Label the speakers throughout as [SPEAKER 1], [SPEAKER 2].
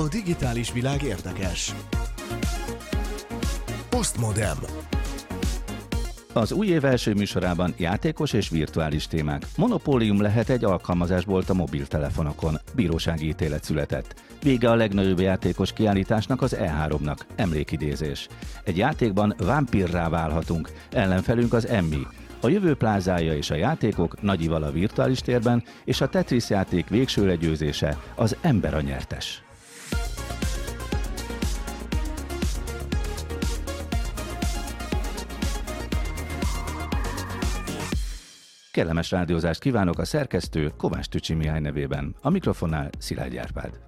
[SPEAKER 1] A digitális világ érdekes. Postmodem.
[SPEAKER 2] Az új év első műsorában játékos és virtuális témák. Monopólium lehet egy alkalmazásbolt a mobiltelefonokon. Bírósági ítélet született. Vége a legnagyobb játékos kiállításnak az E3-nak. Emlékidézés. Egy játékban vámpirrá válhatunk. Ellenfelünk az Emmy. A jövő plázája és a játékok nagyival a virtuális térben, és a Tetris játék végső legyőzése az ember a nyertes. Kellemes rádiózást kívánok a szerkesztő Kovács Tücsi Mihály nevében. A mikrofonnál Szilágy Árpád.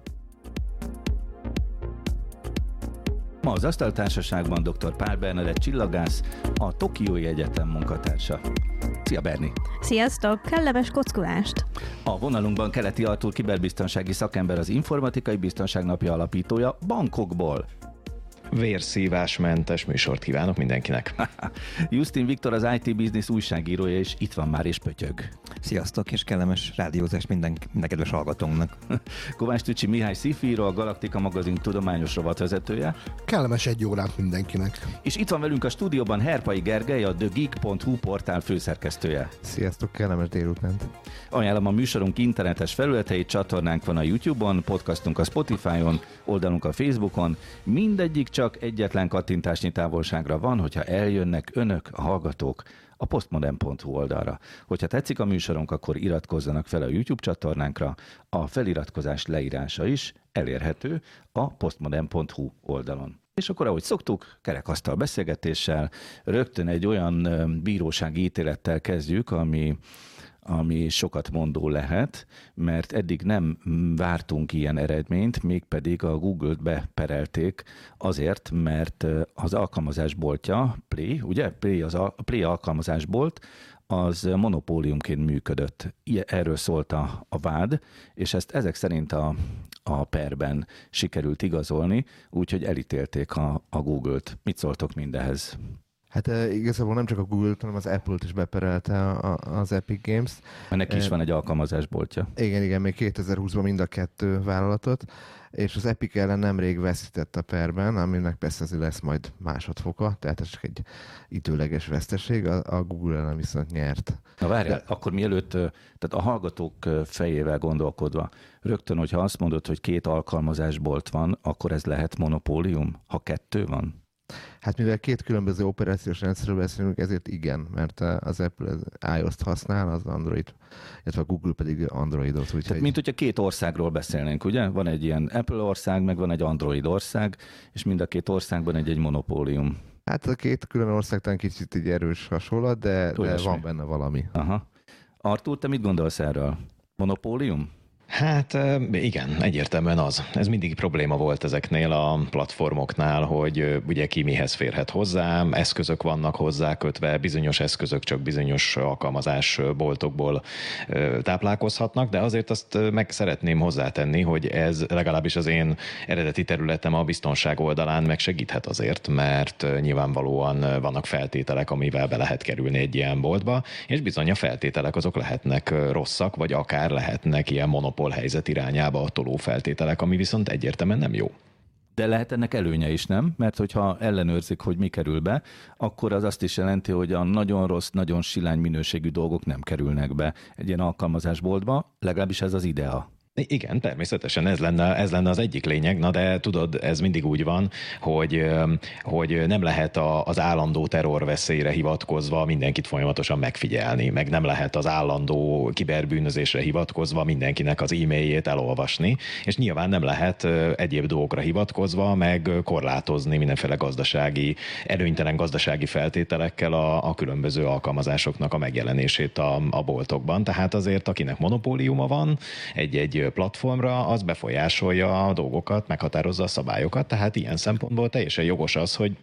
[SPEAKER 2] Ma az Asztaltársaságban dr. Pál Bernadett csillagász, a Tokiói Egyetem munkatársa. Szia Berni!
[SPEAKER 3] Sziasztok! Kellemes kockulást!
[SPEAKER 2] A vonalunkban Keleti Artur kiberbiztonsági szakember, az Informatikai Biztonság Napja alapítója Bankokból
[SPEAKER 4] vérszívásmentes műsort kívánok mindenkinek.
[SPEAKER 2] Justin Viktor az IT Business újságírója, és itt van már és pötyög.
[SPEAKER 5] Sziasztok, és kellemes rádiózás minden, minden kedves hallgatónknak.
[SPEAKER 2] Kovács Tücsi Mihály Szifíró, a Galaktika magazin tudományos rovatvezetője.
[SPEAKER 6] Kellemes egy órát mindenkinek.
[SPEAKER 2] És itt van velünk a stúdióban Herpai Gergely, a TheGeek.hu portál főszerkesztője.
[SPEAKER 7] Sziasztok, kellemes délutánt.
[SPEAKER 2] Ajánlom a műsorunk internetes felületeit, csatornánk van a YouTube-on, podcastunk a Spotify-on, oldalunk a Facebookon. Mindegyik csak egyetlen kattintásnyi távolságra van, hogyha eljönnek önök, a hallgatók, a postmodern.hu oldalra. Hogyha tetszik a műsorunk, akkor iratkozzanak fel a YouTube csatornánkra. A feliratkozás leírása is elérhető a postmodern.hu oldalon. És akkor, ahogy szoktuk, kerekasztal beszélgetéssel, rögtön egy olyan bírósági ítélettel kezdjük, ami ami sokat mondó lehet, mert eddig nem vártunk ilyen eredményt, mégpedig a Google-t beperelték azért, mert az alkalmazásboltja, Play, ugye? Play, az a, Play alkalmazásbolt, az monopóliumként működött. Erről szólt a, a vád, és ezt ezek szerint a, a perben sikerült igazolni, úgyhogy elítélték a, a Google-t. Mit szóltok mindehez?
[SPEAKER 7] Hát igazából nem csak a Google-t, hanem az Apple-t is beperelte a, a, az Epic Games.
[SPEAKER 2] Ennek is van egy alkalmazásboltja.
[SPEAKER 7] Igen, igen, még 2020-ban mind a kettő vállalatot, és az Epic ellen nemrég veszített a perben, aminek persze azért lesz majd másodfoka, tehát ez csak egy időleges veszteség, a, a Google ellen viszont nyert.
[SPEAKER 2] Na várjál, De... akkor mielőtt, tehát a hallgatók fejével gondolkodva, rögtön, hogyha azt mondod, hogy két alkalmazásbolt van, akkor ez lehet monopólium, ha kettő van?
[SPEAKER 7] Hát mivel két különböző operációs rendszerről beszélünk, ezért igen, mert az Apple iOS-t használ, az Android, illetve a Google pedig Androidot. Úgyhogy...
[SPEAKER 2] Tehát, mint hogyha két országról beszélnénk, ugye? Van egy ilyen Apple ország, meg van egy Android ország, és mind a két országban egy-egy monopólium.
[SPEAKER 7] Hát a két külön ország talán kicsit így erős hasonlat, de, de van benne valami.
[SPEAKER 2] Aha. Artur, te mit gondolsz erről? Monopólium?
[SPEAKER 4] Hát igen, egyértelműen az. Ez mindig probléma volt ezeknél a platformoknál, hogy ugye ki mihez férhet hozzá, eszközök vannak hozzá kötve, bizonyos eszközök csak bizonyos alkalmazás boltokból táplálkozhatnak, de azért azt meg szeretném hozzátenni, hogy ez legalábbis az én eredeti területem a biztonság oldalán meg segíthet azért, mert nyilvánvalóan vannak feltételek, amivel be lehet kerülni egy ilyen boltba, és bizony a feltételek azok lehetnek rosszak, vagy akár lehetnek ilyen monopól monopól helyzet irányába a toló feltételek, ami viszont egyértelműen nem jó.
[SPEAKER 2] De lehet ennek előnye is, nem? Mert hogyha ellenőrzik, hogy mi kerül be, akkor az azt is jelenti, hogy a nagyon rossz, nagyon silány minőségű dolgok nem kerülnek be egy ilyen alkalmazásboltba, legalábbis ez az idea.
[SPEAKER 4] Igen, természetesen ez lenne, ez lenne az egyik lényeg, na de tudod, ez mindig úgy van, hogy, hogy nem lehet az állandó terrorveszélyre hivatkozva mindenkit folyamatosan megfigyelni, meg nem lehet az állandó kiberbűnözésre hivatkozva mindenkinek az e-mailjét elolvasni, és nyilván nem lehet egyéb dolgokra hivatkozva meg korlátozni mindenféle gazdasági, előnytelen gazdasági feltételekkel a, a különböző alkalmazásoknak a megjelenését a, a boltokban. Tehát azért, akinek monopóliuma van, egy-egy platformra, az befolyásolja a dolgokat, meghatározza a szabályokat, tehát ilyen szempontból teljesen jogos az, hogy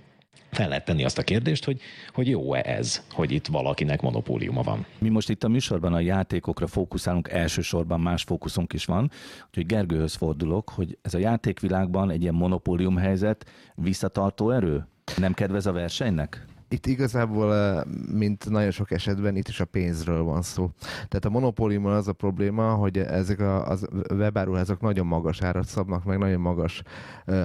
[SPEAKER 4] fel lehet tenni azt a kérdést, hogy, hogy jó-e ez, hogy itt valakinek monopóliuma van.
[SPEAKER 2] Mi most itt a műsorban a játékokra fókuszálunk, elsősorban más fókuszunk is van, úgyhogy Gergőhöz fordulok, hogy ez a játékvilágban egy ilyen monopólium helyzet visszatartó erő? Nem kedvez a versenynek?
[SPEAKER 7] Itt igazából, mint nagyon sok esetben, itt is a pénzről van szó. Tehát a monopóliummal az a probléma, hogy ezek a, az webáruházak nagyon magas árat szabnak, meg nagyon magas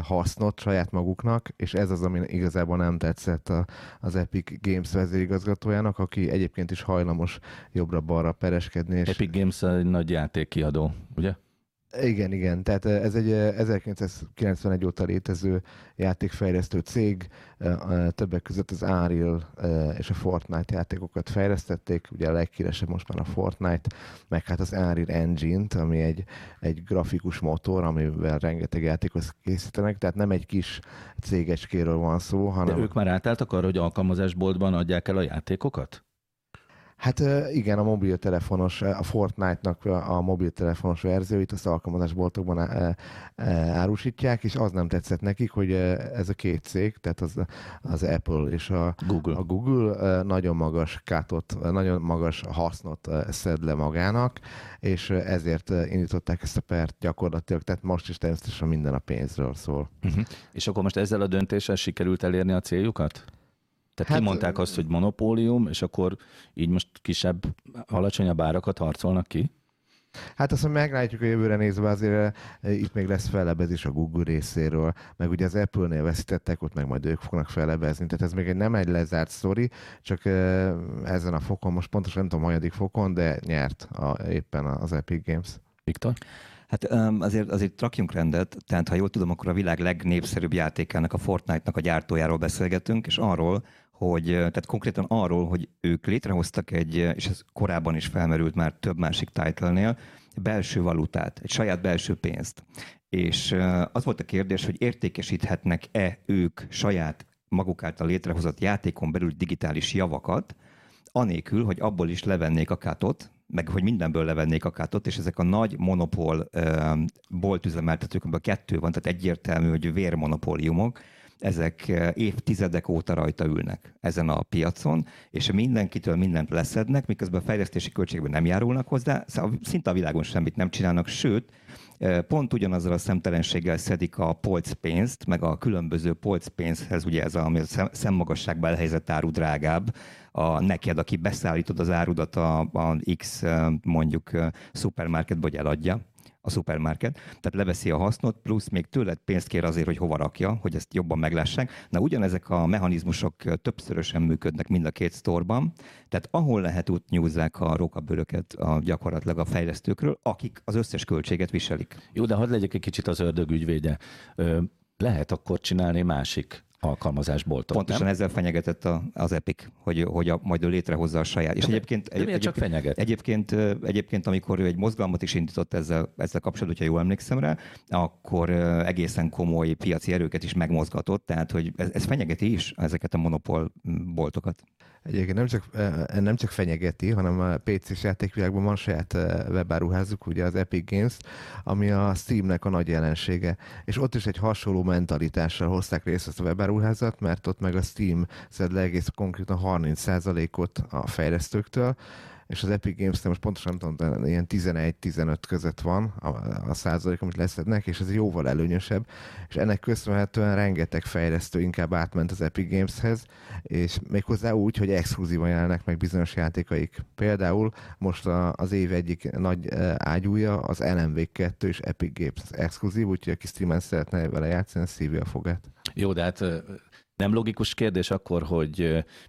[SPEAKER 7] hasznot saját maguknak, és ez az, ami igazából nem tetszett a, az Epic Games vezérigazgatójának, aki egyébként is hajlamos jobbra-balra pereskedni. És...
[SPEAKER 2] Epic Games egy nagy játékkiadó, ugye?
[SPEAKER 7] Igen, igen. Tehát ez egy 1991 óta létező játékfejlesztő cég. Többek között az Unreal és a Fortnite játékokat fejlesztették. Ugye a leghíresebb most már a Fortnite, meg hát az Unreal Engine-t, ami egy, egy grafikus motor, amivel rengeteg játékot készítenek. Tehát nem egy kis cégecskéről van szó, hanem...
[SPEAKER 2] De ők már átálltak arra, hogy alkalmazásboltban adják el a játékokat?
[SPEAKER 7] Hát igen, a mobiltelefonos, a Fortnite-nak a mobiltelefonos verzióit az alkalmazásboltokban árusítják, és az nem tetszett nekik, hogy ez a két cég, tehát az, az Apple és a
[SPEAKER 2] Google,
[SPEAKER 7] a Google nagyon magas kátot, nagyon magas hasznot szed le magának, és ezért indították ezt a pert gyakorlatilag, tehát most is természetesen minden a pénzről szól.
[SPEAKER 2] Uh-huh. És akkor most ezzel a döntéssel sikerült elérni a céljukat? Tehát hát, kimondták azt, hogy monopólium, és akkor így most kisebb, alacsonyabb árakat harcolnak ki?
[SPEAKER 7] Hát azt mondja, meglátjuk a jövőre nézve, azért eh, itt még lesz fellebezés a Google részéről, meg ugye az Apple-nél veszítettek, ott meg majd ők fognak fellebezni, tehát ez még egy nem egy lezárt sztori, csak eh, ezen a fokon, most pontosan nem tudom, hanyadik fokon, de nyert a, éppen az Epic Games.
[SPEAKER 2] Viktor?
[SPEAKER 5] Hát azért, azért rakjunk rendet, tehát ha jól tudom, akkor a világ legnépszerűbb játékának, a Fortnite-nak a gyártójáról beszélgetünk, és arról, hogy tehát konkrétan arról, hogy ők létrehoztak egy, és ez korábban is felmerült már több másik title belső valutát, egy saját belső pénzt. És az volt a kérdés, hogy értékesíthetnek-e ők saját maguk által létrehozott játékon belül digitális javakat, anélkül, hogy abból is levennék a kátot, meg hogy mindenből levennék a kátot, és ezek a nagy monopól boltüzemeltetők, amiben kettő van, tehát egyértelmű, hogy vérmonopóliumok, ezek eh, évtizedek óta rajta ülnek ezen a piacon, és mindenkitől mindent leszednek, miközben a fejlesztési költségben nem járulnak hozzá, szóval szinte a világon semmit nem csinálnak, sőt, eh, pont ugyanazzal a szemtelenséggel szedik a polcpénzt, meg a különböző polcpénzhez, ugye ez a, ami a szemmagasságban elhelyezett áru drágább, a neked, aki beszállítod az árudat a, a X eh, mondjuk szupermarketbe, hogy eladja, a szupermarket, tehát leveszi a hasznot, plusz még tőled pénzt kér azért, hogy hova rakja, hogy ezt jobban meglássák. Na ugyanezek a mechanizmusok többszörösen működnek mind a két sztorban, tehát ahol lehet útnyúzzák a rókabőröket a gyakorlatilag a fejlesztőkről, akik az összes költséget viselik.
[SPEAKER 2] Jó, de hadd legyek egy kicsit az ördög ügyvédje. Lehet akkor csinálni másik alkalmazásboltot.
[SPEAKER 5] Pontosan
[SPEAKER 2] nem?
[SPEAKER 5] ezzel fenyegetett a, az Epic, hogy, hogy a, majd ő létrehozza a saját.
[SPEAKER 2] És de, egyébként, de miért csak fenyeget?
[SPEAKER 5] Egyébként, egyébként, amikor ő egy mozgalmat is indított ezzel, ezzel kapcsolatban, hogyha jól emlékszem rá, akkor egészen komoly piaci erőket is megmozgatott, tehát hogy ez, ez fenyegeti is ezeket a monopól boltokat.
[SPEAKER 7] Egyébként nem csak, nem csak fenyegeti, hanem a PC-s játékvilágban van saját webáruházuk, ugye az Epic Games, ami a Steamnek a nagy jelensége. És ott is egy hasonló mentalitással hozták részt ezt a webáruházat, mert ott meg a Steam szed le egész konkrétan 30%-ot a fejlesztőktől, és az Epic games most pontosan nem tudom, de ilyen 11-15 között van a, a százalék, amit leszednek, és ez jóval előnyösebb, és ennek köszönhetően rengeteg fejlesztő inkább átment az Epic Gameshez, és méghozzá úgy, hogy exkluzívan jelennek meg bizonyos játékaik. Például most a, az év egyik nagy ágyúja az LMV2 és Epic Games exkluzív, úgyhogy aki streamen szeretne vele játszani, szívja a fogát.
[SPEAKER 2] Jó, de hát nem logikus kérdés akkor, hogy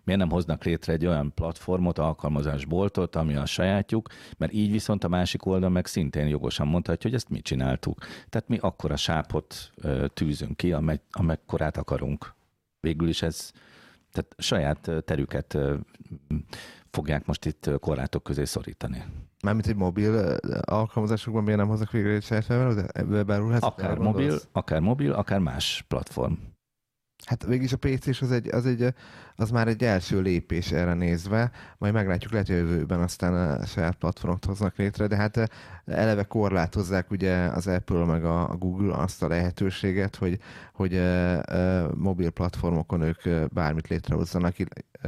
[SPEAKER 2] miért nem hoznak létre egy olyan platformot, alkalmazásboltot, ami a sajátjuk, mert így viszont a másik oldal meg szintén jogosan mondhatja, hogy ezt mi csináltuk. Tehát mi akkor a sápot tűzünk ki, amek, amekkorát akarunk. Végül is ez, tehát saját terüket fogják most itt korlátok közé szorítani.
[SPEAKER 7] Mármint egy mobil alkalmazásokban miért nem hoznak végre egy saját webáruházat?
[SPEAKER 2] Akár mobil, akár mobil, akár más platform.
[SPEAKER 7] Hát végig a PC-s az, egy, az, egy, az már egy első lépés erre nézve, majd meglátjuk, lehet, hogy jövőben aztán a saját platformot hoznak létre, de hát eleve korlátozzák ugye az Apple meg a Google azt a lehetőséget, hogy, hogy mobil platformokon ők bármit létrehozzanak,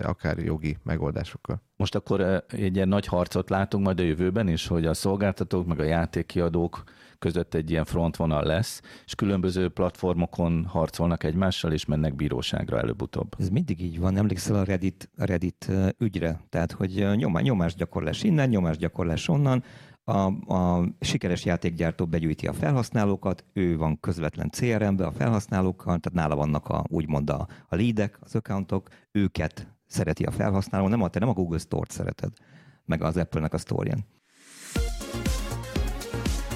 [SPEAKER 7] akár jogi megoldásokkal.
[SPEAKER 2] Most akkor egy ilyen nagy harcot látunk majd a jövőben is, hogy a szolgáltatók meg a játékkiadók között egy ilyen frontvonal lesz, és különböző platformokon harcolnak egymással, és mennek bíróságra előbb-utóbb.
[SPEAKER 5] Ez mindig így van, emlékszel a Reddit, Reddit ügyre, tehát hogy ö, nyomá, nyomásgyakorlás innen, nyomásgyakorlás onnan, a, a sikeres játékgyártó begyűjti a felhasználókat, ő van közvetlen CRM-be a felhasználókkal, tehát nála vannak a, úgymond a, a leadek, az accountok, őket szereti a felhasználó, nem a, te nem a Google Store-t szereted, meg az Apple-nek a store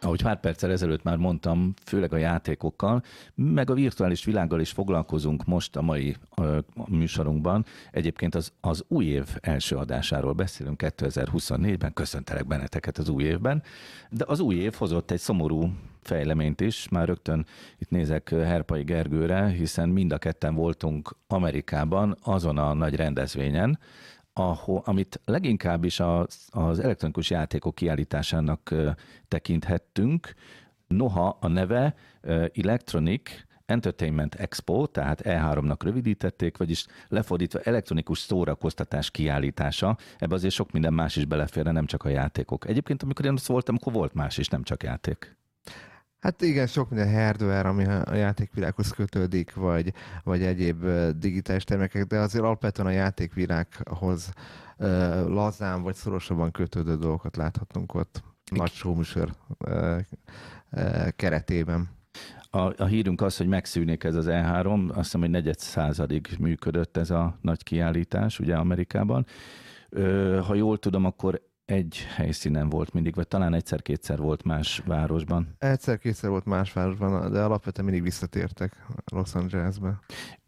[SPEAKER 2] Ahogy pár perccel ezelőtt már mondtam, főleg a játékokkal, meg a virtuális világgal is foglalkozunk most a mai ö, műsorunkban. Egyébként az, az új év első adásáról beszélünk 2024-ben, köszöntelek benneteket az új évben, de az új év hozott egy szomorú fejleményt is, már rögtön itt nézek Herpai Gergőre, hiszen mind a ketten voltunk Amerikában azon a nagy rendezvényen, ahol, amit leginkább is az, az elektronikus játékok kiállításának tekinthettünk. Noha a neve Electronic Entertainment Expo, tehát E3-nak rövidítették, vagyis lefordítva elektronikus szórakoztatás kiállítása. Ebbe azért sok minden más is beleférne, nem csak a játékok. Egyébként, amikor én ott voltam, akkor volt más is, nem csak játék.
[SPEAKER 7] Hát igen, sok minden hardware, ami a játékvilághoz kötődik, vagy, vagy egyéb digitális termékek, de azért alapvetően a játékvilághoz ö, lazán vagy szorosabban kötődő dolgokat láthatunk ott nagy showműsor keretében.
[SPEAKER 2] A, a hírünk az, hogy megszűnik ez az E3, azt hiszem, hogy negyed századig működött ez a nagy kiállítás, ugye Amerikában. Ha jól tudom, akkor egy helyszínen volt mindig, vagy talán egyszer-kétszer volt más városban.
[SPEAKER 7] Egyszer-kétszer volt más városban, de alapvetően mindig visszatértek Los Angelesbe.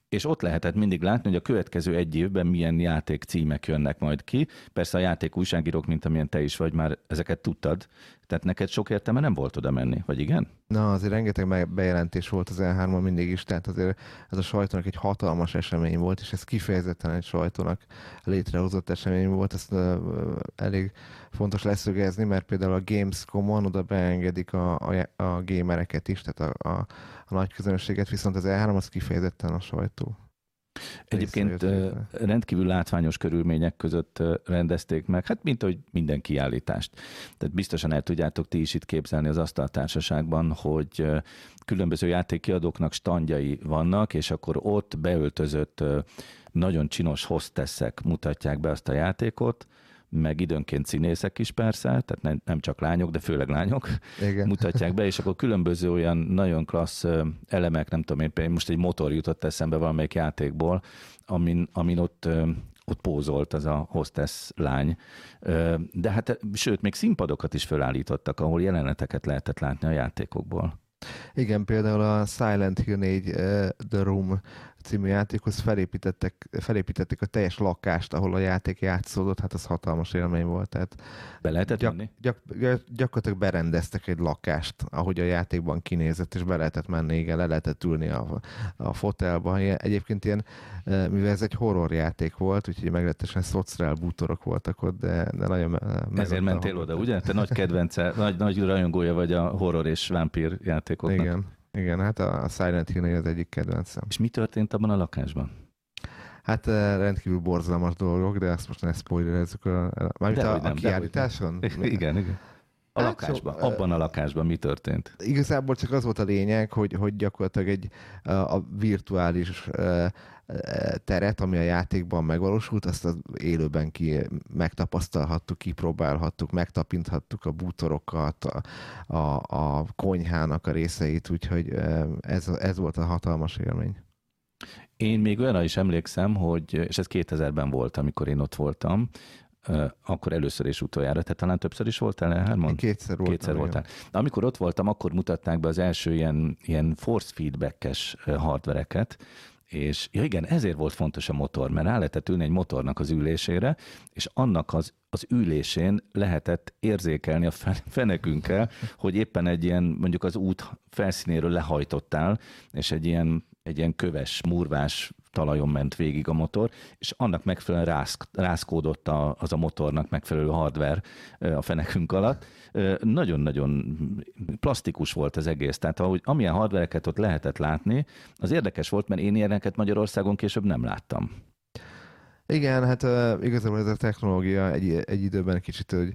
[SPEAKER 2] És ott lehetett mindig látni, hogy a következő egy évben milyen játék címek jönnek majd ki. Persze a játék újságírók, mint amilyen te is vagy, már ezeket tudtad. Tehát neked sok értelme nem volt oda menni, vagy igen?
[SPEAKER 7] Na, azért rengeteg bejelentés volt az E3-on mindig is, tehát azért ez a sajtónak egy hatalmas esemény volt, és ez kifejezetten egy sajtónak létrehozott esemény volt, ezt elég fontos leszögezni, mert például a Gamescom-on oda beengedik a, a, a gamereket is, tehát a, a, a nagy közönséget, viszont az E3 az kifejezetten a sajtó.
[SPEAKER 2] Egyébként rendkívül látványos körülmények között rendezték meg, hát mint ahogy minden kiállítást. Tehát biztosan el tudjátok ti is itt képzelni az asztaltársaságban, hogy különböző játékkiadóknak standjai vannak, és akkor ott beöltözött nagyon csinos hostessek mutatják be azt a játékot, meg időnként színészek is persze, tehát nem, nem csak lányok, de főleg lányok
[SPEAKER 7] Igen.
[SPEAKER 2] mutatják be, és akkor különböző olyan nagyon klassz elemek, nem tudom én, most egy motor jutott eszembe valamelyik játékból, amin, amin ott ott pózolt az a hostess lány. De hát, sőt, még színpadokat is fölállítottak, ahol jeleneteket lehetett látni a játékokból.
[SPEAKER 7] Igen, például a Silent Hill 4 uh, The Room című játékhoz felépítettek, felépítették a teljes lakást, ahol a játék játszódott, hát az hatalmas élmény volt. Tehát
[SPEAKER 2] Be lehetett
[SPEAKER 7] gyak,
[SPEAKER 2] menni?
[SPEAKER 7] gyak, gyak, gyakorlatilag berendeztek egy lakást, ahogy a játékban kinézett, és be lehetett menni, igen, le lehetett ülni a, a fotelba. Ilyen- Egyébként ilyen, eh, mivel ez egy horror játék volt, úgyhogy meglehetősen szociál bútorok voltak ott, de, de nagyon
[SPEAKER 2] Ezért mentél oda, ugye? Te nagy kedvence, nagy, nagy rajongója vagy a horror és vámpír játékoknak.
[SPEAKER 7] Igen, igen, hát a Silent Hill az egyik kedvencem.
[SPEAKER 2] És mi történt abban a lakásban?
[SPEAKER 7] Hát eh, rendkívül borzalmas dolgok, de ezt most ne spoilerezzük. A, mármint a,
[SPEAKER 2] nem,
[SPEAKER 7] a kiállításon?
[SPEAKER 2] igen, igen. A
[SPEAKER 7] Hát
[SPEAKER 2] lakásban,
[SPEAKER 7] szó-
[SPEAKER 2] abban a lakásban mi történt?
[SPEAKER 7] Igazából csak az volt a lényeg, hogy, hogy gyakorlatilag egy a, virtuális teret, ami a játékban megvalósult, azt az élőben ki megtapasztalhattuk, kipróbálhattuk, megtapinthattuk a bútorokat, a, a, a konyhának a részeit, úgyhogy ez, ez volt a hatalmas élmény.
[SPEAKER 2] Én még olyanra is emlékszem, hogy, és ez 2000-ben volt, amikor én ott voltam, akkor először és utoljára, tehát talán többször is voltál el, Herman?
[SPEAKER 7] Kétszer voltam.
[SPEAKER 2] Kétszer voltál. De amikor ott voltam, akkor mutatták be az első ilyen, ilyen force feedback-es hardvereket, és ja igen, ezért volt fontos a motor, mert rá lehetett ülni egy motornak az ülésére, és annak az, az ülésén lehetett érzékelni a fen- fenekünkkel, hogy éppen egy ilyen, mondjuk az út felszínéről lehajtottál, és egy ilyen egy ilyen köves, murvás talajon ment végig a motor, és annak megfelelően rászk, rászkódott a, az a motornak megfelelő hardware a fenekünk alatt. Nagyon-nagyon plastikus volt az egész, tehát ahogy, amilyen hardvereket ott lehetett látni, az érdekes volt, mert én ilyeneket Magyarországon később nem láttam.
[SPEAKER 7] Igen, hát uh, igazából ez a technológia egy, egy időben kicsit, hogy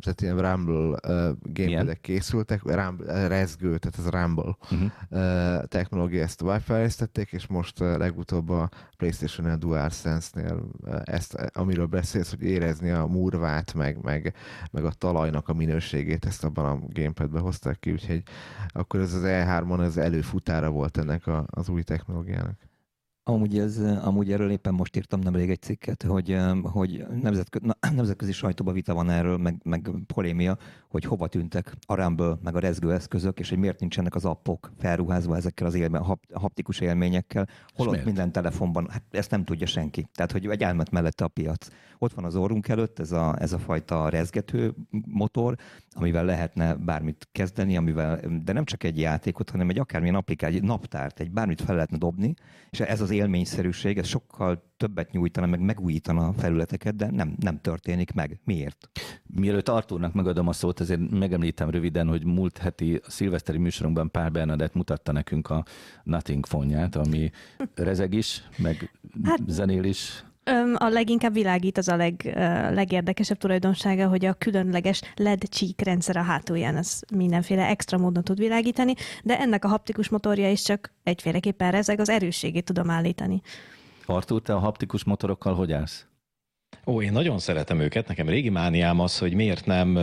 [SPEAKER 7] tehát ilyen Rumble gamepadek készültek, Rumble, rezgő, tehát ez Rumble uh-huh. technológia, ezt wi és most legutóbb a PlayStation-nél DualSense-nél ezt, amiről beszélsz, hogy érezni a murvát, meg, meg, meg a talajnak a minőségét, ezt abban a gamepadbe hozták ki, úgyhogy akkor ez az E3-on az előfutára volt ennek a, az új technológiának.
[SPEAKER 5] Amúgy, ez, amúgy erről éppen most írtam nemrég egy cikket, hogy, hogy nemzetkö, na, nemzetközi sajtóban vita van erről, meg, meg polémia, hogy hova tűntek a Rumble, meg a rezgő eszközök, és hogy miért nincsenek az appok felruházva ezekkel az élme, haptikus élményekkel, holott minden telefonban, hát ezt nem tudja senki. Tehát, hogy egy elmet mellette a piac. Ott van az orrunk előtt ez a, ez a fajta rezgető motor, amivel lehetne bármit kezdeni, amivel, de nem csak egy játékot, hanem egy akármilyen applikáció, egy naptárt, egy bármit fel lehetne dobni, és ez az élményszerűség, ez sokkal többet nyújtana, meg megújítana a felületeket, de nem, nem történik meg. Miért?
[SPEAKER 2] Mielőtt Artúrnak megadom a szót, azért megemlítem röviden, hogy múlt heti szilveszteri műsorunkban Pál Bernadett mutatta nekünk a Nothing fonját, ami rezeg is, meg hát, zenél is.
[SPEAKER 3] A leginkább világít az a leg, legérdekesebb tulajdonsága, hogy a különleges LED csík rendszer a hátulján az mindenféle extra módon tud világítani, de ennek a haptikus motorja is csak egyféleképpen rezeg, az erősségét tudom állítani.
[SPEAKER 2] Artur, te a haptikus motorokkal hogy állsz?
[SPEAKER 4] Ó, én nagyon szeretem őket. Nekem régi mániám az, hogy miért nem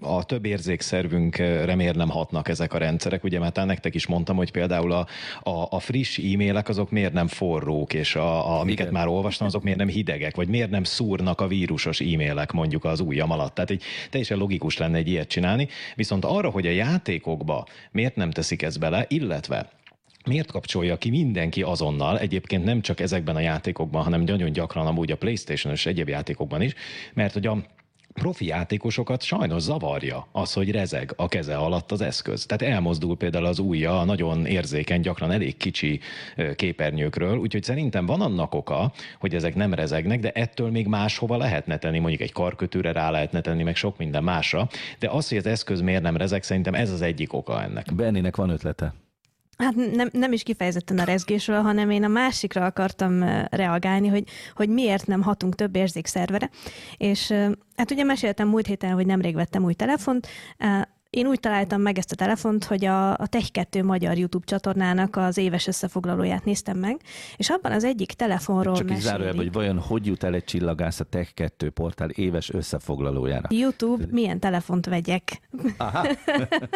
[SPEAKER 4] a több érzékszervünkre miért nem hatnak ezek a rendszerek. Ugye mert nektek is mondtam, hogy például a, a, a friss e-mailek azok miért nem forrók, és a, a, amiket Igen. már olvastam, azok miért nem hidegek, vagy miért nem szúrnak a vírusos e-mailek mondjuk az ujjam alatt. Tehát egy teljesen logikus lenne egy ilyet csinálni. Viszont arra, hogy a játékokba miért nem teszik ezt bele, illetve miért kapcsolja ki mindenki azonnal, egyébként nem csak ezekben a játékokban, hanem nagyon gyakran amúgy a Playstation és egyéb játékokban is, mert hogy a profi játékosokat sajnos zavarja az, hogy rezeg a keze alatt az eszköz. Tehát elmozdul például az ujja a nagyon érzékeny, gyakran elég kicsi képernyőkről, úgyhogy szerintem van annak oka, hogy ezek nem rezegnek, de ettől még máshova lehetne tenni, mondjuk egy karkötőre rá lehetne tenni, meg sok minden másra, de az, hogy az eszköz miért nem rezeg, szerintem ez az egyik oka ennek.
[SPEAKER 2] Bennének van ötlete.
[SPEAKER 3] Hát nem, nem is kifejezetten a rezgésről, hanem én a másikra akartam reagálni, hogy, hogy miért nem hatunk több érzékszervere. És hát ugye meséltem múlt héten, hogy nemrég vettem új telefont, én úgy találtam meg ezt a telefont, hogy a, a Tech2 magyar YouTube csatornának az éves összefoglalóját néztem meg, és abban az egyik telefonról
[SPEAKER 2] Csak mesélik. zárójelben, hogy vajon hogy jut el egy csillagász a Tech2 portál éves összefoglalójára?
[SPEAKER 3] YouTube, milyen telefont vegyek. Aha.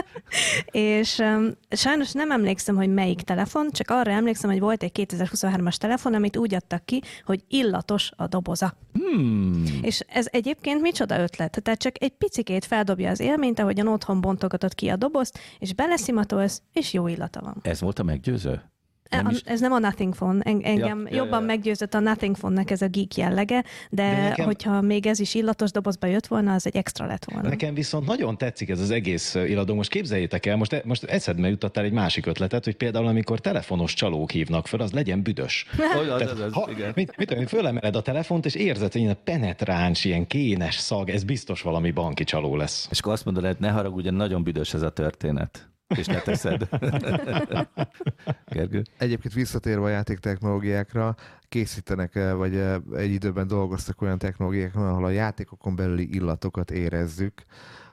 [SPEAKER 3] és um, sajnos nem emlékszem, hogy melyik telefon, csak arra emlékszem, hogy volt egy 2023-as telefon, amit úgy adtak ki, hogy illatos a doboza. Hmm. És ez egyébként micsoda ötlet? Tehát csak egy picikét feldobja az élményt, ahogyan otthon bontogatod ki a dobozt, és beleszimatolsz, és jó illata van.
[SPEAKER 2] Ez volt a meggyőző?
[SPEAKER 3] Nem a, is... Ez nem a Nothing Phone. Engem ja, jobban ja, ja. meggyőzött a Nothing Phone-nek ez a geek jellege, de, de nekem... hogyha még ez is illatos dobozba jött volna, az egy extra lett volna.
[SPEAKER 4] Nekem viszont nagyon tetszik ez az egész illadó. Most képzeljétek el, most, most eszedbe jutottál egy másik ötletet, hogy például amikor telefonos csalók hívnak fel, az legyen büdös.
[SPEAKER 2] Az, az, ha, igen.
[SPEAKER 4] Mit, mit tudom, fölemeled a telefont, és érzed, hogy ilyen penetráns, ilyen kénes szag, ez biztos valami banki csaló lesz.
[SPEAKER 2] És akkor azt mondod, hogy ne haragudj, nagyon büdös ez a történet és leteszed. Gergő?
[SPEAKER 7] Egyébként visszatérve a játék technológiákra, készítenek, vagy egy időben dolgoztak olyan technológiákon, ahol a játékokon belüli illatokat érezzük,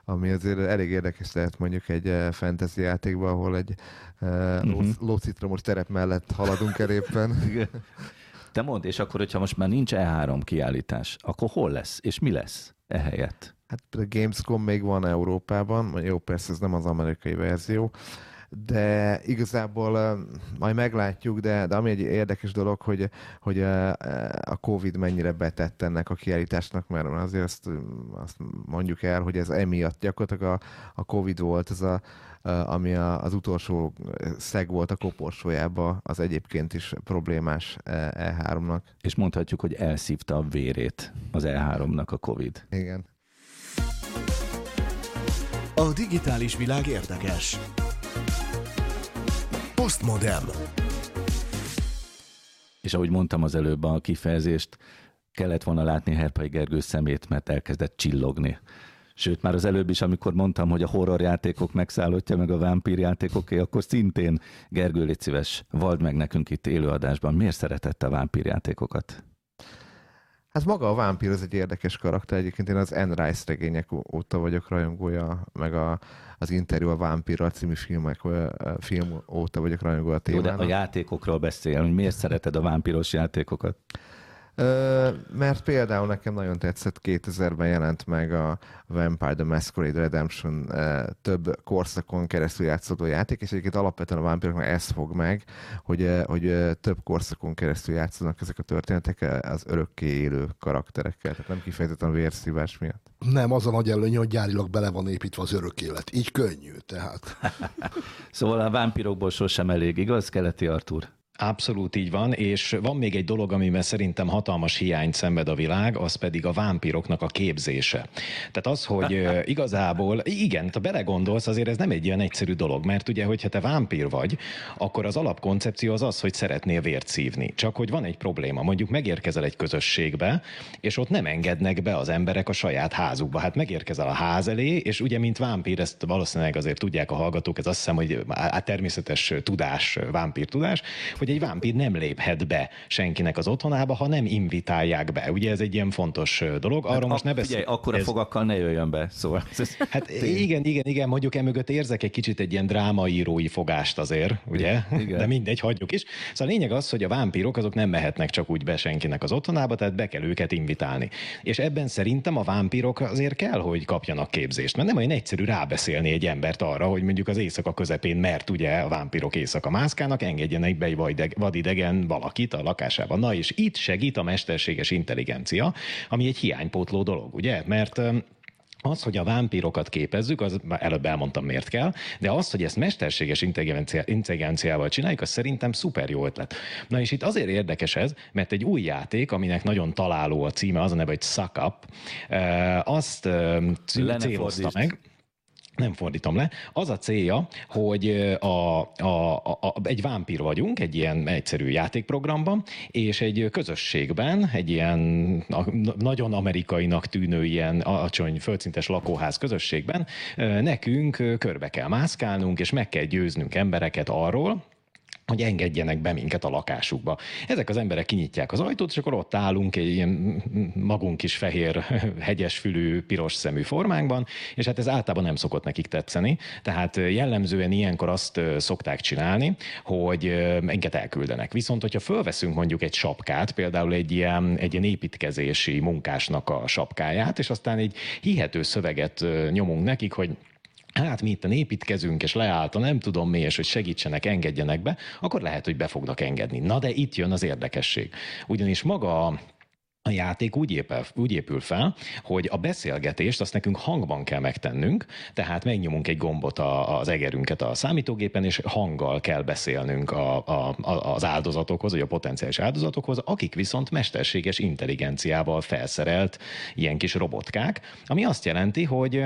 [SPEAKER 7] ami azért elég érdekes lehet mondjuk egy fantasy játékban, ahol egy uh-huh. lócitromos terep mellett haladunk el éppen.
[SPEAKER 2] Te mondd, és akkor, hogyha most már nincs E3 kiállítás, akkor hol lesz, és mi lesz ehelyett?
[SPEAKER 7] Hát a Gamescom még van Európában, jó, persze ez nem az amerikai verzió, de igazából majd meglátjuk, de, de ami egy érdekes dolog, hogy, hogy a Covid mennyire betett ennek a kiállításnak, mert azért azt, azt mondjuk el, hogy ez emiatt gyakorlatilag a, a Covid volt, ez a, ami a, az utolsó szeg volt a koporsójába, az egyébként is problémás E3-nak.
[SPEAKER 2] És mondhatjuk, hogy elszívta a vérét az E3-nak a Covid.
[SPEAKER 7] Igen.
[SPEAKER 1] A digitális világ érdekes. Postmodern.
[SPEAKER 2] És ahogy mondtam az előbb a kifejezést, kellett volna látni Herpai Gergő szemét, mert elkezdett csillogni. Sőt, már az előbb is, amikor mondtam, hogy a horror játékok megszállottja, meg a vámpír játékoké, akkor szintén Gergő, légy szíves, vald meg nekünk itt élőadásban, miért szeretette a vámpír játékokat?
[SPEAKER 7] Hát maga a vámpír az egy érdekes karakter. Egyébként én az Anne Rice regények óta vagyok rajongója, meg a, az interjú a Vámpírral című filmek, film óta vagyok rajongója a témának.
[SPEAKER 2] Jó, de a játékokról beszél, hogy miért szereted a vámpíros játékokat?
[SPEAKER 7] Mert például nekem nagyon tetszett, 2000-ben jelent meg a Vampire the Masquerade Redemption több korszakon keresztül játszódó játék, és egyébként alapvetően a vámpiroknak ez fog meg, hogy, hogy több korszakon keresztül játszódnak ezek a történetek az örökké élő karakterekkel, tehát nem kifejezetten a vérszívás miatt.
[SPEAKER 6] Nem, az a nagy előnye, hogy gyárilag bele van építve az örök élet. Így könnyű, tehát.
[SPEAKER 2] szóval a vámpirokból sosem elég, igaz, Keleti Artur?
[SPEAKER 4] Abszolút így van, és van még egy dolog, amiben szerintem hatalmas hiányt szenved a világ, az pedig a vámpiroknak a képzése. Tehát az, hogy igazából, igen, ha belegondolsz, azért ez nem egy ilyen egyszerű dolog, mert ugye, hogyha te vámpír vagy, akkor az alapkoncepció az az, hogy szeretnél vért szívni. Csak hogy van egy probléma, mondjuk megérkezel egy közösségbe, és ott nem engednek be az emberek a saját házukba. Hát megérkezel a ház elé, és ugye, mint vámpír, ezt valószínűleg azért tudják a hallgatók, ez azt hiszem, hogy természetes tudás, vámpír tudás, hogy hogy egy vámpír nem léphet be senkinek az otthonába, ha nem invitálják be. Ugye ez egy ilyen fontos dolog.
[SPEAKER 2] Hát most ne beszélj. akkor a fogakkal ne jöjjön be. Szóval.
[SPEAKER 4] Hát igen, igen, igen, mondjuk emögött érzek egy kicsit egy ilyen drámaírói fogást azért, ugye? Igen. De mindegy, hagyjuk is. Szóval a lényeg az, hogy a vámpírok azok nem mehetnek csak úgy be senkinek az otthonába, tehát be kell őket invitálni. És ebben szerintem a vámpírok azért kell, hogy kapjanak képzést, mert nem olyan egyszerű rábeszélni egy embert arra, hogy mondjuk az éjszaka közepén, mert ugye a vámpírok éjszaka mászkálnak, engedjenek be egy vadideg, vadidegen valakit a lakásában. Na és itt segít a mesterséges intelligencia, ami egy hiánypótló dolog, ugye? Mert az, hogy a vámpírokat képezzük, az előbb elmondtam miért kell, de az, hogy ezt mesterséges intelligencia, intelligenciával csináljuk, az szerintem szuper jó ötlet. Na és itt azért érdekes ez, mert egy új játék, aminek nagyon találó a címe, az a neve, hogy Suck Up, azt célozta meg nem fordítom le. Az a célja, hogy a, a, a, egy vámpír vagyunk, egy ilyen egyszerű játékprogramban, és egy közösségben, egy ilyen nagyon amerikainak tűnő ilyen alacsony földszintes lakóház közösségben nekünk körbe kell mászkálnunk, és meg kell győznünk embereket arról, hogy engedjenek be minket a lakásukba. Ezek az emberek kinyitják az ajtót, és akkor ott állunk egy ilyen magunk is fehér, hegyesfülű, piros szemű formánkban, és hát ez általában nem szokott nekik tetszeni. Tehát jellemzően ilyenkor azt szokták csinálni, hogy minket elküldenek. Viszont, hogyha fölveszünk mondjuk egy sapkát, például egy ilyen, egy ilyen építkezési munkásnak a sapkáját, és aztán egy hihető szöveget nyomunk nekik, hogy hát mi itt építkezünk, és leállt a nem tudom mi, és hogy segítsenek, engedjenek be, akkor lehet, hogy be fognak engedni. Na de itt jön az érdekesség. Ugyanis maga a játék úgy épül, úgy épül fel, hogy a beszélgetést azt nekünk hangban kell megtennünk, tehát megnyomunk egy gombot a, az egerünket a számítógépen, és hanggal kell beszélnünk a, a, az áldozatokhoz, vagy a potenciális áldozatokhoz, akik viszont mesterséges intelligenciával felszerelt ilyen kis robotkák, ami azt jelenti, hogy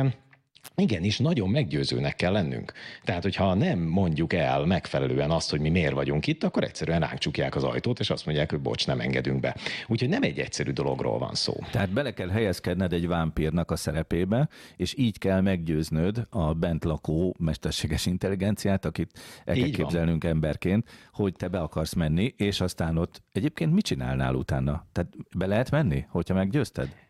[SPEAKER 4] Igenis, nagyon meggyőzőnek kell lennünk. Tehát, hogyha nem mondjuk el megfelelően azt, hogy mi miért vagyunk itt, akkor egyszerűen ránk csukják az ajtót, és azt mondják, hogy bocs, nem engedünk be. Úgyhogy nem egy egyszerű dologról van szó.
[SPEAKER 2] Tehát bele kell helyezkedned egy vámpírnak a szerepébe, és így kell meggyőznöd a bent lakó mesterséges intelligenciát, akit el kell képzelnünk emberként, hogy te be akarsz menni, és aztán ott egyébként mit csinálnál utána? Tehát be lehet menni, hogyha meggyőzted?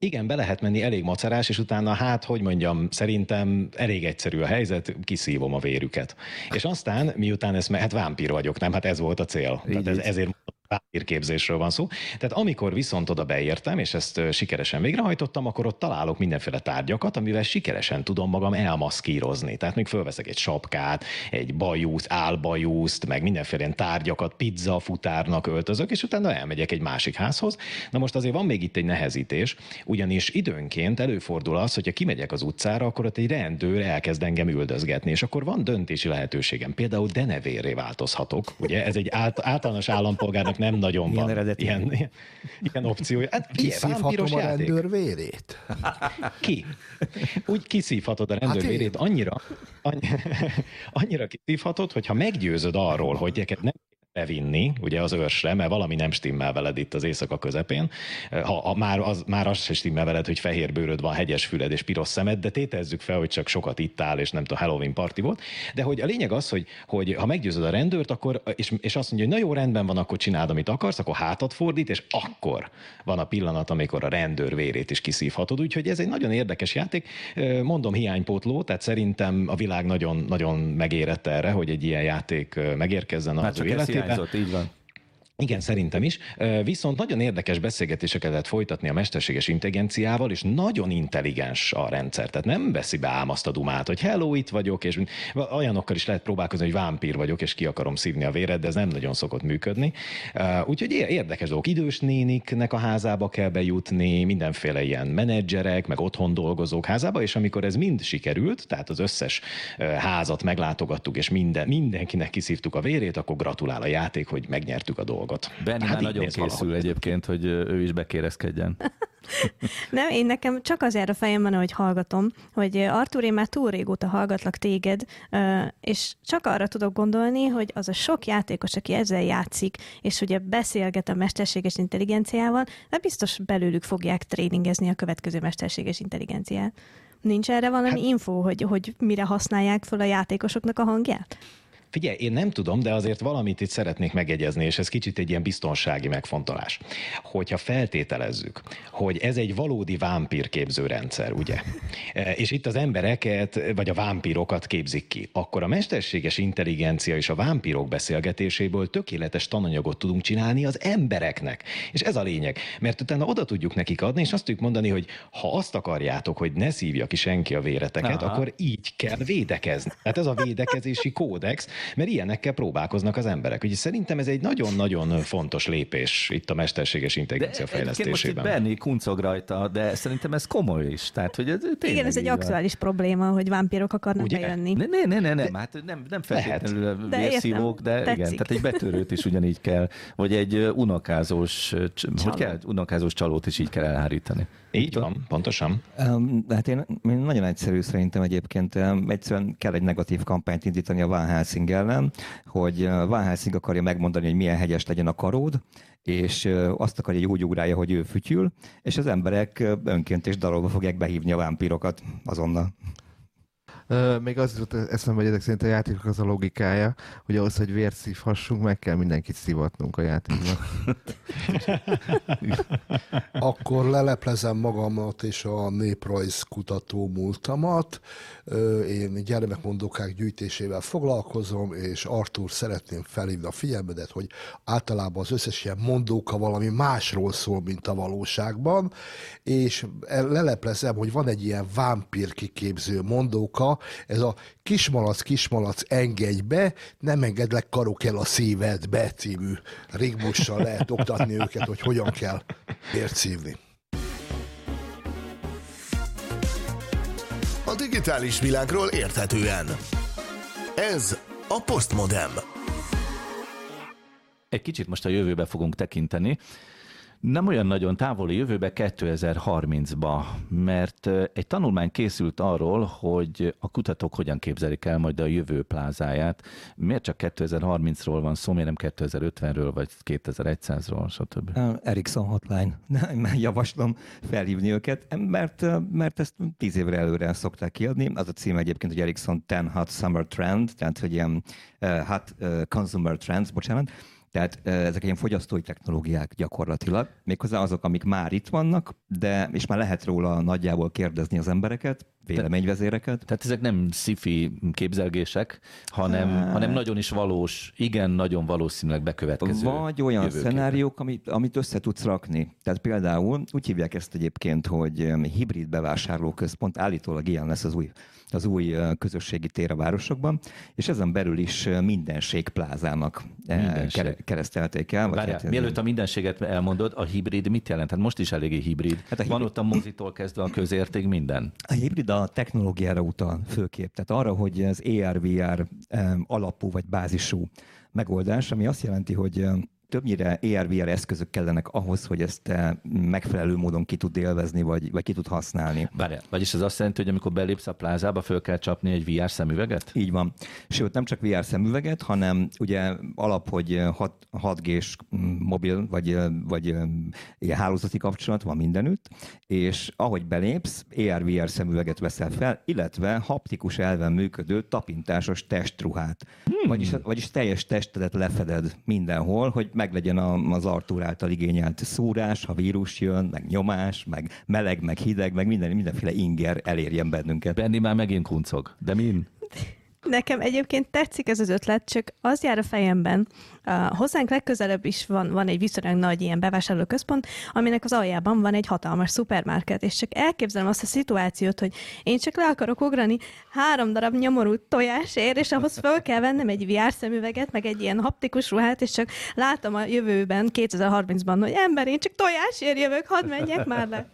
[SPEAKER 4] Igen, be lehet menni elég macerás, és utána hát, hogy mondjam, szerintem elég egyszerű a helyzet, kiszívom a vérüket. És aztán, miután ezt, hát vámpír vagyok, nem? Hát ez volt a cél. Így, Tehát ez, ezért vámpírképzésről van szó. Tehát amikor viszont oda beértem, és ezt sikeresen végrehajtottam, akkor ott találok mindenféle tárgyakat, amivel sikeresen tudom magam elmaszkírozni. Tehát még fölveszek egy sapkát, egy bajusz, álbajuszt, meg mindenféle tárgyakat, pizza futárnak öltözök, és utána elmegyek egy másik házhoz. Na most azért van még itt egy nehezítés, ugyanis időnként előfordul az, hogyha kimegyek az utcára, akkor ott egy rendőr elkezd engem üldözgetni, és akkor van döntési lehetőségem. Például denevéré változhatok, ugye? Ez egy általános állampolgárnak nem nagyon van ilyen, ilyen, ilyen, ilyen opciója. Hát,
[SPEAKER 6] Kiszívhatom a rendőr vérét?
[SPEAKER 4] Ki? Úgy kiszívhatod a rendőr hát vérét annyira, annyira, annyira kiszívhatod, hogyha meggyőzöd arról, hogy neked nem bevinni, ugye az őrsre, mert valami nem stimmel veled itt az éjszaka közepén. Ha, ha már, az, már az se stimmel veled, hogy fehér bőröd van, hegyes füled és piros szemed, de tételezzük fel, hogy csak sokat ittál, és nem tudom, Halloween party volt. De hogy a lényeg az, hogy, hogy ha meggyőzöd a rendőrt, akkor, és, és azt mondja, hogy na jó, rendben van, akkor csináld, amit akarsz, akkor hátat fordít, és akkor van a pillanat, amikor a rendőr vérét is kiszívhatod. Úgyhogy ez egy nagyon érdekes játék. Mondom hiánypótló, tehát szerintem a világ nagyon, nagyon megérett erre, hogy egy ilyen játék megérkezzen az ő életében.
[SPEAKER 2] Így van.
[SPEAKER 4] Igen, szerintem is. Viszont nagyon érdekes beszélgetéseket lehet folytatni a mesterséges intelligenciával, és nagyon intelligens a rendszer. Tehát nem veszi be ám azt a dumát, hogy hello, itt vagyok, és olyanokkal is lehet próbálkozni, hogy vámpír vagyok, és ki akarom szívni a véred, de ez nem nagyon szokott működni. Úgyhogy érdekes dolgok. Idős néniknek a házába kell bejutni, mindenféle ilyen menedzserek, meg otthon dolgozók házába, és amikor ez mind sikerült, tehát az összes házat meglátogattuk, és minden, mindenkinek kiszívtuk a vérét, akkor gratulál a játék, hogy megnyertük a dolgot dolgot.
[SPEAKER 2] Benni hát már nagyon készül valahogy. egyébként, hogy ő is bekérezkedjen.
[SPEAKER 3] Nem, én nekem csak az jár a fejemben, hogy hallgatom, hogy Artur, én már túl régóta hallgatlak téged, és csak arra tudok gondolni, hogy az a sok játékos, aki ezzel játszik, és ugye beszélget a mesterséges intelligenciával, de biztos belőlük fogják tréningezni a következő mesterséges intelligenciát. Nincs erre valami hát, info, hogy, hogy mire használják fel a játékosoknak a hangját?
[SPEAKER 4] Figyelj, én nem tudom, de azért valamit itt szeretnék megegyezni, és ez kicsit egy ilyen biztonsági megfontolás. Hogyha feltételezzük, hogy ez egy valódi vámpírképző rendszer, ugye? E, és itt az embereket, vagy a vámpírokat képzik ki, akkor a mesterséges intelligencia és a vámpírok beszélgetéséből tökéletes tananyagot tudunk csinálni az embereknek. És ez a lényeg, mert utána oda tudjuk nekik adni, és azt tudjuk mondani, hogy ha azt akarjátok, hogy ne szívja ki senki a véreteket, Aha. akkor így kell védekezni. Tehát ez a védekezési kódex, mert ilyenekkel próbálkoznak az emberek. Úgyhogy szerintem ez egy nagyon-nagyon fontos lépés itt a mesterséges intelligencia de fejlesztésében.
[SPEAKER 2] Most Benni kuncog rajta, de szerintem ez komoly is. Tehát, hogy ez
[SPEAKER 3] Igen, ez egy aktuális probléma, hogy vámpírok akarnak Ugye? bejönni.
[SPEAKER 2] Ne, ne, ne, ne, ne. Hát nem, nem feltétlenül vérszívók, de, de igen, tehát egy betörőt is ugyanígy kell, vagy egy unokázós, hogy kell, unokázós csalót is így kell elhárítani.
[SPEAKER 4] Így van, pontosan.
[SPEAKER 5] Um, hát én, én nagyon egyszerű szerintem egyébként. Um, egyszerűen kell egy negatív kampányt indítani a Van Helsing ellen, hogy Van Helsing akarja megmondani, hogy milyen hegyes legyen a karód, és azt akarja, úgy ugrálja, hogy ő fütyül, és az emberek önként és darabba fogják behívni a vámpírokat azonnal.
[SPEAKER 7] Még az jutott eszembe, hogy ezek szerint a játékok az a logikája, hogy ahhoz, hogy vért szívhassunk, meg kell mindenkit szivatnunk a játékban.
[SPEAKER 6] Akkor leleplezem magamat és a néprajz kutató múltamat. Én gyermekmondókák gyűjtésével foglalkozom, és Artur szeretném felhívni a figyelmedet, hogy általában az összes ilyen mondóka valami másról szól, mint a valóságban, és leleplezem, hogy van egy ilyen vámpír kiképző mondóka, ez a kismalac, kismalac, engedj be, nem engedlek karok el a szívedbe című rigmussal lehet oktatni őket, hogy hogyan kell ércívni.
[SPEAKER 1] A digitális világról érthetően. Ez a Postmodem.
[SPEAKER 2] Egy kicsit most a jövőbe fogunk tekinteni nem olyan nagyon távoli jövőbe 2030-ba, mert egy tanulmány készült arról, hogy a kutatók hogyan képzelik el majd a jövő plázáját. Miért csak 2030-ról van szó, miért nem 2050-ről, vagy 2100-ról, stb.
[SPEAKER 5] Ericsson hotline. Javaslom felhívni őket, mert, mert ezt tíz évre előre szokták kiadni. Az a cím egyébként, hogy Ericsson 10 Hot Summer Trend, tehát hogy ilyen uh, hot uh, consumer trends, bocsánat, tehát ezek ilyen fogyasztói technológiák gyakorlatilag, méghozzá azok, amik már itt vannak, de és már lehet róla nagyjából kérdezni az embereket, véleményvezéreket.
[SPEAKER 2] Tehát ezek nem sci képzelgések, hanem, hát. hanem nagyon is valós, igen, nagyon valószínűleg bekövetkező
[SPEAKER 5] Vagy olyan jövőképpen. szenáriók, amit, amit össze tudsz rakni. Tehát például úgy hívják ezt egyébként, hogy hibrid bevásárlóközpont, állítólag ilyen lesz az új az új közösségi tér a városokban, és ezen belül is mindenség plázának mindenség. keresztelték el.
[SPEAKER 2] Vagy hát, mielőtt a mindenséget elmondod, a hibrid mit jelent? Hát most is eléggé hibrid. Hát a hibrid... Van ott a mozitól kezdve a közérték minden.
[SPEAKER 5] A hibrid a technológiára utal főképp, tehát arra, hogy az AR-VR alapú vagy bázisú megoldás, ami azt jelenti, hogy többnyire AR-VR eszközök kellenek ahhoz, hogy ezt te megfelelő módon ki tud élvezni, vagy, vagy ki tud használni.
[SPEAKER 2] Várjál, vagyis ez azt jelenti, hogy amikor belépsz a plázába, föl kell csapni egy VR szemüveget?
[SPEAKER 5] Így van. Sőt, nem csak VR szemüveget, hanem ugye alap, hogy 6, 6G-s mobil, vagy, vagy ilyen hálózati kapcsolat van mindenütt, és ahogy belépsz, AR-VR szemüveget veszel fel, illetve haptikus elven működő tapintásos testruhát. Hmm. Vagyis, vagyis teljes testedet lefeded mindenhol, hogy meglegyen az Artur által igényelt szúrás, ha vírus jön, meg nyomás, meg meleg, meg hideg, meg minden, mindenféle inger elérjen bennünket.
[SPEAKER 2] Benni már megint kuncog. De min?
[SPEAKER 3] Nekem egyébként tetszik ez az ötlet, csak az jár a fejemben. Hozzánk legközelebb is van, van egy viszonylag nagy ilyen bevásárlóközpont, aminek az aljában van egy hatalmas szupermarket, és csak elképzelem azt a szituációt, hogy én csak le akarok ugrani három darab nyomorú tojásért, és ahhoz föl kell vennem egy VR szemüveget, meg egy ilyen haptikus ruhát, és csak látom a jövőben, 2030-ban, hogy ember, én csak tojásért jövök, hadd menjek már le.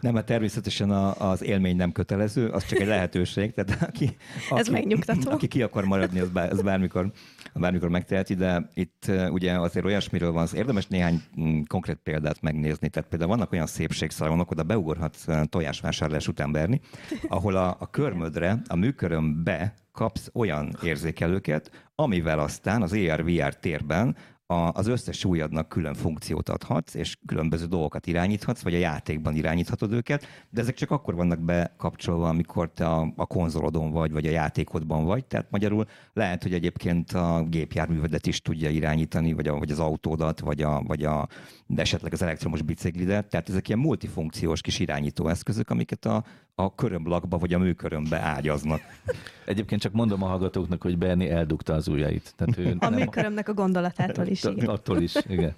[SPEAKER 5] Nem, mert természetesen a, az élmény nem kötelező, az csak egy lehetőség. Tehát aki,
[SPEAKER 3] aki, Ez megnyugtató.
[SPEAKER 5] Aki ki akar maradni, az, bár, az bármikor, bármikor megteheti, de itt ugye azért olyasmiről van az érdemes néhány mm, konkrét példát megnézni. Tehát például vannak olyan szépségszalonok, oda beugorhatsz tojásvásárlás után berni, ahol a, a körmödre, a műkörömbe kapsz olyan érzékelőket, amivel aztán az AR-VR térben az összes súlyadnak külön funkciót adhatsz, és különböző dolgokat irányíthatsz, vagy a játékban irányíthatod őket, de ezek csak akkor vannak bekapcsolva, amikor te a, a konzolodon vagy, vagy a játékodban vagy. Tehát magyarul lehet, hogy egyébként a gépjárművedet is tudja irányítani, vagy, a, vagy az autódat, vagy, a, vagy a, de esetleg az elektromos biciklidet. Tehát ezek ilyen multifunkciós kis irányító eszközök, amiket a, a körömblakba vagy a műkörömbe ágyaznak.
[SPEAKER 2] Egyébként csak mondom a hallgatóknak, hogy Berni eldugta az ujjait.
[SPEAKER 3] Tehát ő a műkörömnek a gondolatától is.
[SPEAKER 2] Attól is, igen.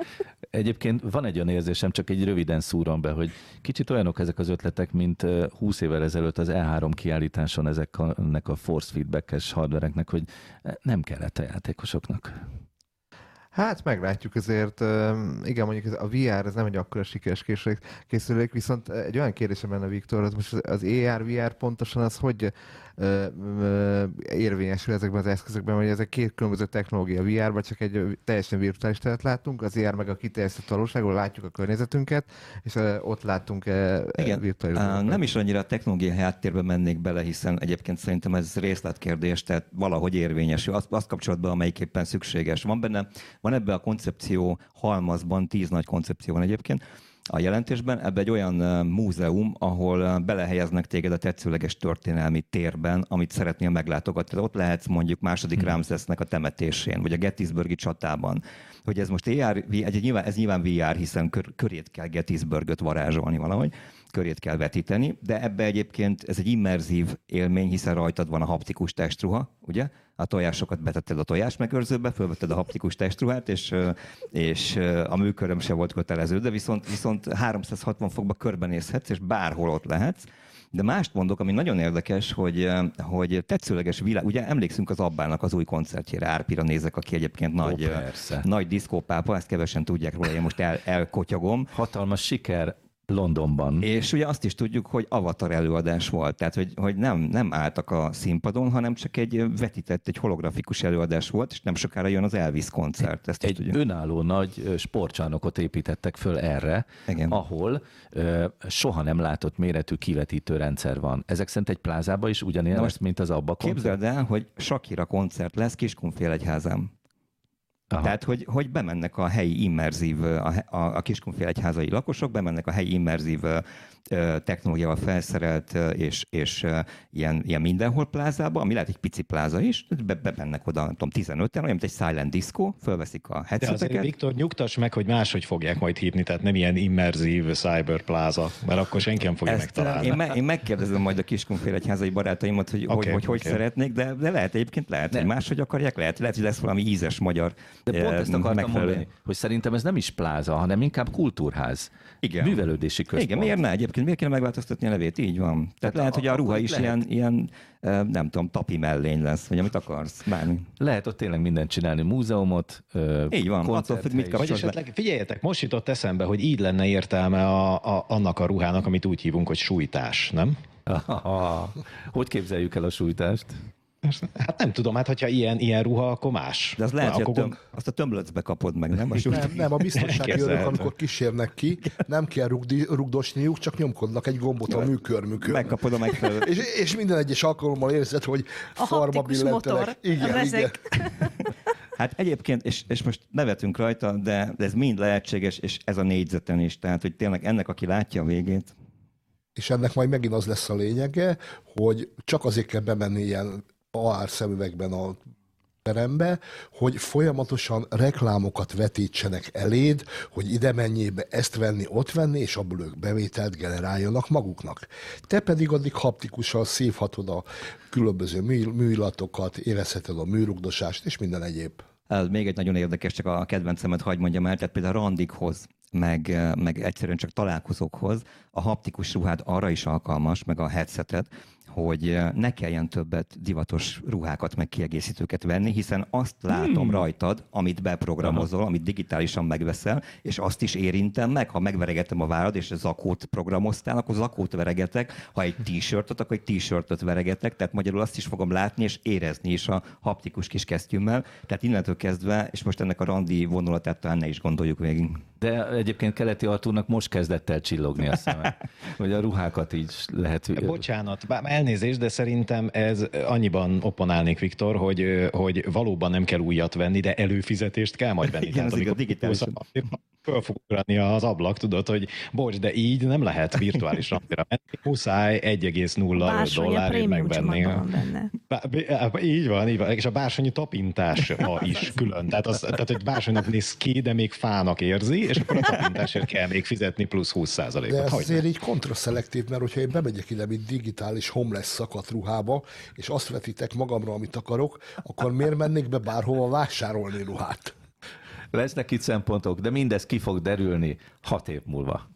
[SPEAKER 2] Egyébként van egy olyan érzésem, csak egy röviden szúrom be, hogy kicsit olyanok ezek az ötletek, mint 20 évvel ezelőtt az E3 kiállításon ezeknek a force feedback-es hardvereknek, hogy nem kellett a játékosoknak.
[SPEAKER 7] Hát meglátjuk azért, igen, mondjuk a VR ez nem egy akkora sikeres készülék, viszont egy olyan kérdésem lenne Viktor, hogy most az AR, VR pontosan az hogy érvényesül ezekben az eszközökben, hogy ezek két különböző technológia. VR, vagy csak egy teljesen virtuális teret látunk, az VR meg a kiterjesztett valóságból látjuk a környezetünket, és ott látunk
[SPEAKER 5] Igen, virtuális. Nem is annyira a technológia háttérbe mennék bele, hiszen egyébként szerintem ez részletkérdés, tehát valahogy érvényesül. Azt, azt kapcsolatban, amelyik éppen szükséges. Van benne, van ebben a koncepció halmazban, tíz nagy koncepció van egyébként, a jelentésben. Ebbe egy olyan múzeum, ahol belehelyeznek téged a tetszőleges történelmi térben, amit szeretnél meglátogatni. Ott lehetsz mondjuk második hmm. Ramszesznek a temetésén, vagy a Gettysburgi csatában. Hogy ez most AR, ez nyilván, ez nyilván VR, hiszen kör, körét kell Gettysburgöt varázsolni valahogy körét kell vetíteni, de ebbe egyébként ez egy immerzív élmény, hiszen rajtad van a haptikus testruha, ugye? A tojásokat betetted a tojásmegőrzőbe, fölvetted a haptikus testruhát, és, és a műköröm se volt kötelező, de viszont, viszont 360 fokba körbenézhetsz, és bárhol ott lehetsz. De mást mondok, ami nagyon érdekes, hogy, hogy tetszőleges világ, ugye emlékszünk az Abbának az új koncertjére, Árpira nézek, aki egyébként nagy, Ó, nagy diszkópápa, ezt kevesen tudják róla, én most el, elkotyogom.
[SPEAKER 2] Hatalmas siker Londonban.
[SPEAKER 5] És ugye azt is tudjuk, hogy avatar előadás volt, tehát hogy, hogy nem, nem álltak a színpadon, hanem csak egy vetített, egy holografikus előadás volt, és nem sokára jön az Elvis koncert. Ezt
[SPEAKER 2] egy
[SPEAKER 5] tudjuk.
[SPEAKER 2] önálló nagy sportcsarnokot építettek föl erre, Igen. ahol ö, soha nem látott méretű kivetítő rendszer van. Ezek szerint egy plázában is ugyanilyen lesz, mint az abba
[SPEAKER 5] koncert? Képzeld el, hogy Sakira koncert lesz Kiskunfélegyházán. Aha. Tehát, hogy, hogy bemennek a helyi immerzív, a, a, a Kiskunfélegyházai lakosok, bemennek a helyi immerzív technológiával felszerelt és, és ilyen, ilyen mindenhol plázába, ami lehet egy pici pláza is, be, bemennek oda, nem tudom, 15-en, olyan, mint egy silent disco, fölveszik a headseteket. De azért,
[SPEAKER 4] Viktor, nyugtass meg, hogy máshogy fogják majd hívni, tehát nem ilyen immerzív cyber pláza, mert akkor senki nem fogja Ezt megtalálni.
[SPEAKER 5] Én, me, én megkérdezem majd a kiskunfélegyházai barátaimat, hogy okay, hogy, hogy, okay. hogy szeretnék, de, de lehet egyébként lehet, nem. hogy máshogy akarják, lehet, lehet, hogy lesz valami ízes magyar
[SPEAKER 2] De pont ezt akartam megfelelő. mondani, hogy szerintem ez nem is pláza, hanem inkább kultúrház. Igen. Művelődési központ.
[SPEAKER 5] Igen, miért ne? Egyébként miért kéne megváltoztatni a nevét? Így van. Tehát, Tehát lehet, a, hogy a ruha is lehet. ilyen, ilyen, nem tudom, tapi mellény lesz, vagy amit akarsz, bármi.
[SPEAKER 2] Lehet ott tényleg mindent csinálni, múzeumot,
[SPEAKER 5] Így van, attól függ, mit
[SPEAKER 4] Vagy esetleg, figyeljetek, most jutott eszembe, hogy így lenne értelme a, a, annak a ruhának, amit úgy hívunk, hogy sújtás, nem?
[SPEAKER 2] Aha. Hogy képzeljük el a sújtást?
[SPEAKER 4] Hát nem tudom, hát hogyha ilyen, ilyen ruha, akkor más.
[SPEAKER 5] De az lehet, hogy
[SPEAKER 4] akkor
[SPEAKER 5] töm, azt a tömlöcbe kapod meg, nem? A
[SPEAKER 6] Nem, nem, a biztonsági őrök, amikor kísérnek ki, nem kell rugdi, rugdosniuk, csak nyomkodnak egy gombot a műkörmükön.
[SPEAKER 5] Megkapod a megfelelő.
[SPEAKER 6] És, és minden egyes alkalommal érzed, hogy
[SPEAKER 3] A
[SPEAKER 6] farma
[SPEAKER 3] motor,
[SPEAKER 6] Igen, igen.
[SPEAKER 3] ezek.
[SPEAKER 5] Hát egyébként, és, és most nevetünk rajta, de, de ez mind lehetséges, és ez a négyzeten is. Tehát, hogy tényleg ennek, aki látja a végét,
[SPEAKER 6] És ennek majd megint az lesz a lényege, hogy csak azért kell bemenni ilyen AR szemüvegben a terembe, hogy folyamatosan reklámokat vetítsenek eléd, hogy ide menjébe ezt venni, ott venni, és abból ők bevételt generáljanak maguknak. Te pedig addig haptikusan szívhatod a különböző mű, műillatokat, érezheted a műrugdosást, és minden egyéb.
[SPEAKER 5] Ez még egy nagyon érdekes, csak a kedvencemet hagy mondjam el, tehát például a randikhoz, meg, meg egyszerűen csak találkozókhoz a haptikus ruhád arra is alkalmas, meg a headsetet, hogy ne kelljen többet divatos ruhákat, meg kiegészítőket venni, hiszen azt látom hmm. rajtad, amit beprogramozol, amit digitálisan megveszel, és azt is érintem meg, ha megveregetem a várad, és a zakót programoztál, akkor zakót veregetek, ha egy t-shirtot, akkor egy t-shirtot veregetek, tehát magyarul azt is fogom látni és érezni is a haptikus kis kesztyűmmel, tehát innentől kezdve, és most ennek a randi vonulatát talán ne is gondoljuk végig.
[SPEAKER 2] De egyébként keleti Artúrnak most kezdett el csillogni a szeme, hogy a ruhákat így lehet...
[SPEAKER 4] Bocsánat, bár elnézést, de szerintem ez annyiban opponálnék, Viktor, hogy, hogy valóban nem kell újat venni, de előfizetést kell majd venni.
[SPEAKER 5] Igen, az igaz, digitálisan.
[SPEAKER 4] Föl fog ugrani az ablak, tudod, hogy bocs, de így nem lehet virtuális randira menni. Muszáj 1,05
[SPEAKER 3] Bársony, a
[SPEAKER 4] dollárért
[SPEAKER 3] prémium
[SPEAKER 4] megvenni.
[SPEAKER 3] van benne.
[SPEAKER 4] Bá- így van, így van. És a bársonyi tapintás is külön. Tehát, az, tehát hogy bársonynak néz ki, de még fának érzi, és akkor a tapintásért kell még fizetni plusz 20
[SPEAKER 6] De
[SPEAKER 4] százalékot.
[SPEAKER 6] ez
[SPEAKER 4] Hogy
[SPEAKER 6] azért így kontraszelektív, mert hogyha én bemegyek ide, mint digitális homeless szakadt ruhába, és azt vetítek magamra, amit akarok, akkor miért mennék be bárhova vásárolni ruhát?
[SPEAKER 2] Lesznek itt szempontok, de mindez ki fog derülni hat év múlva.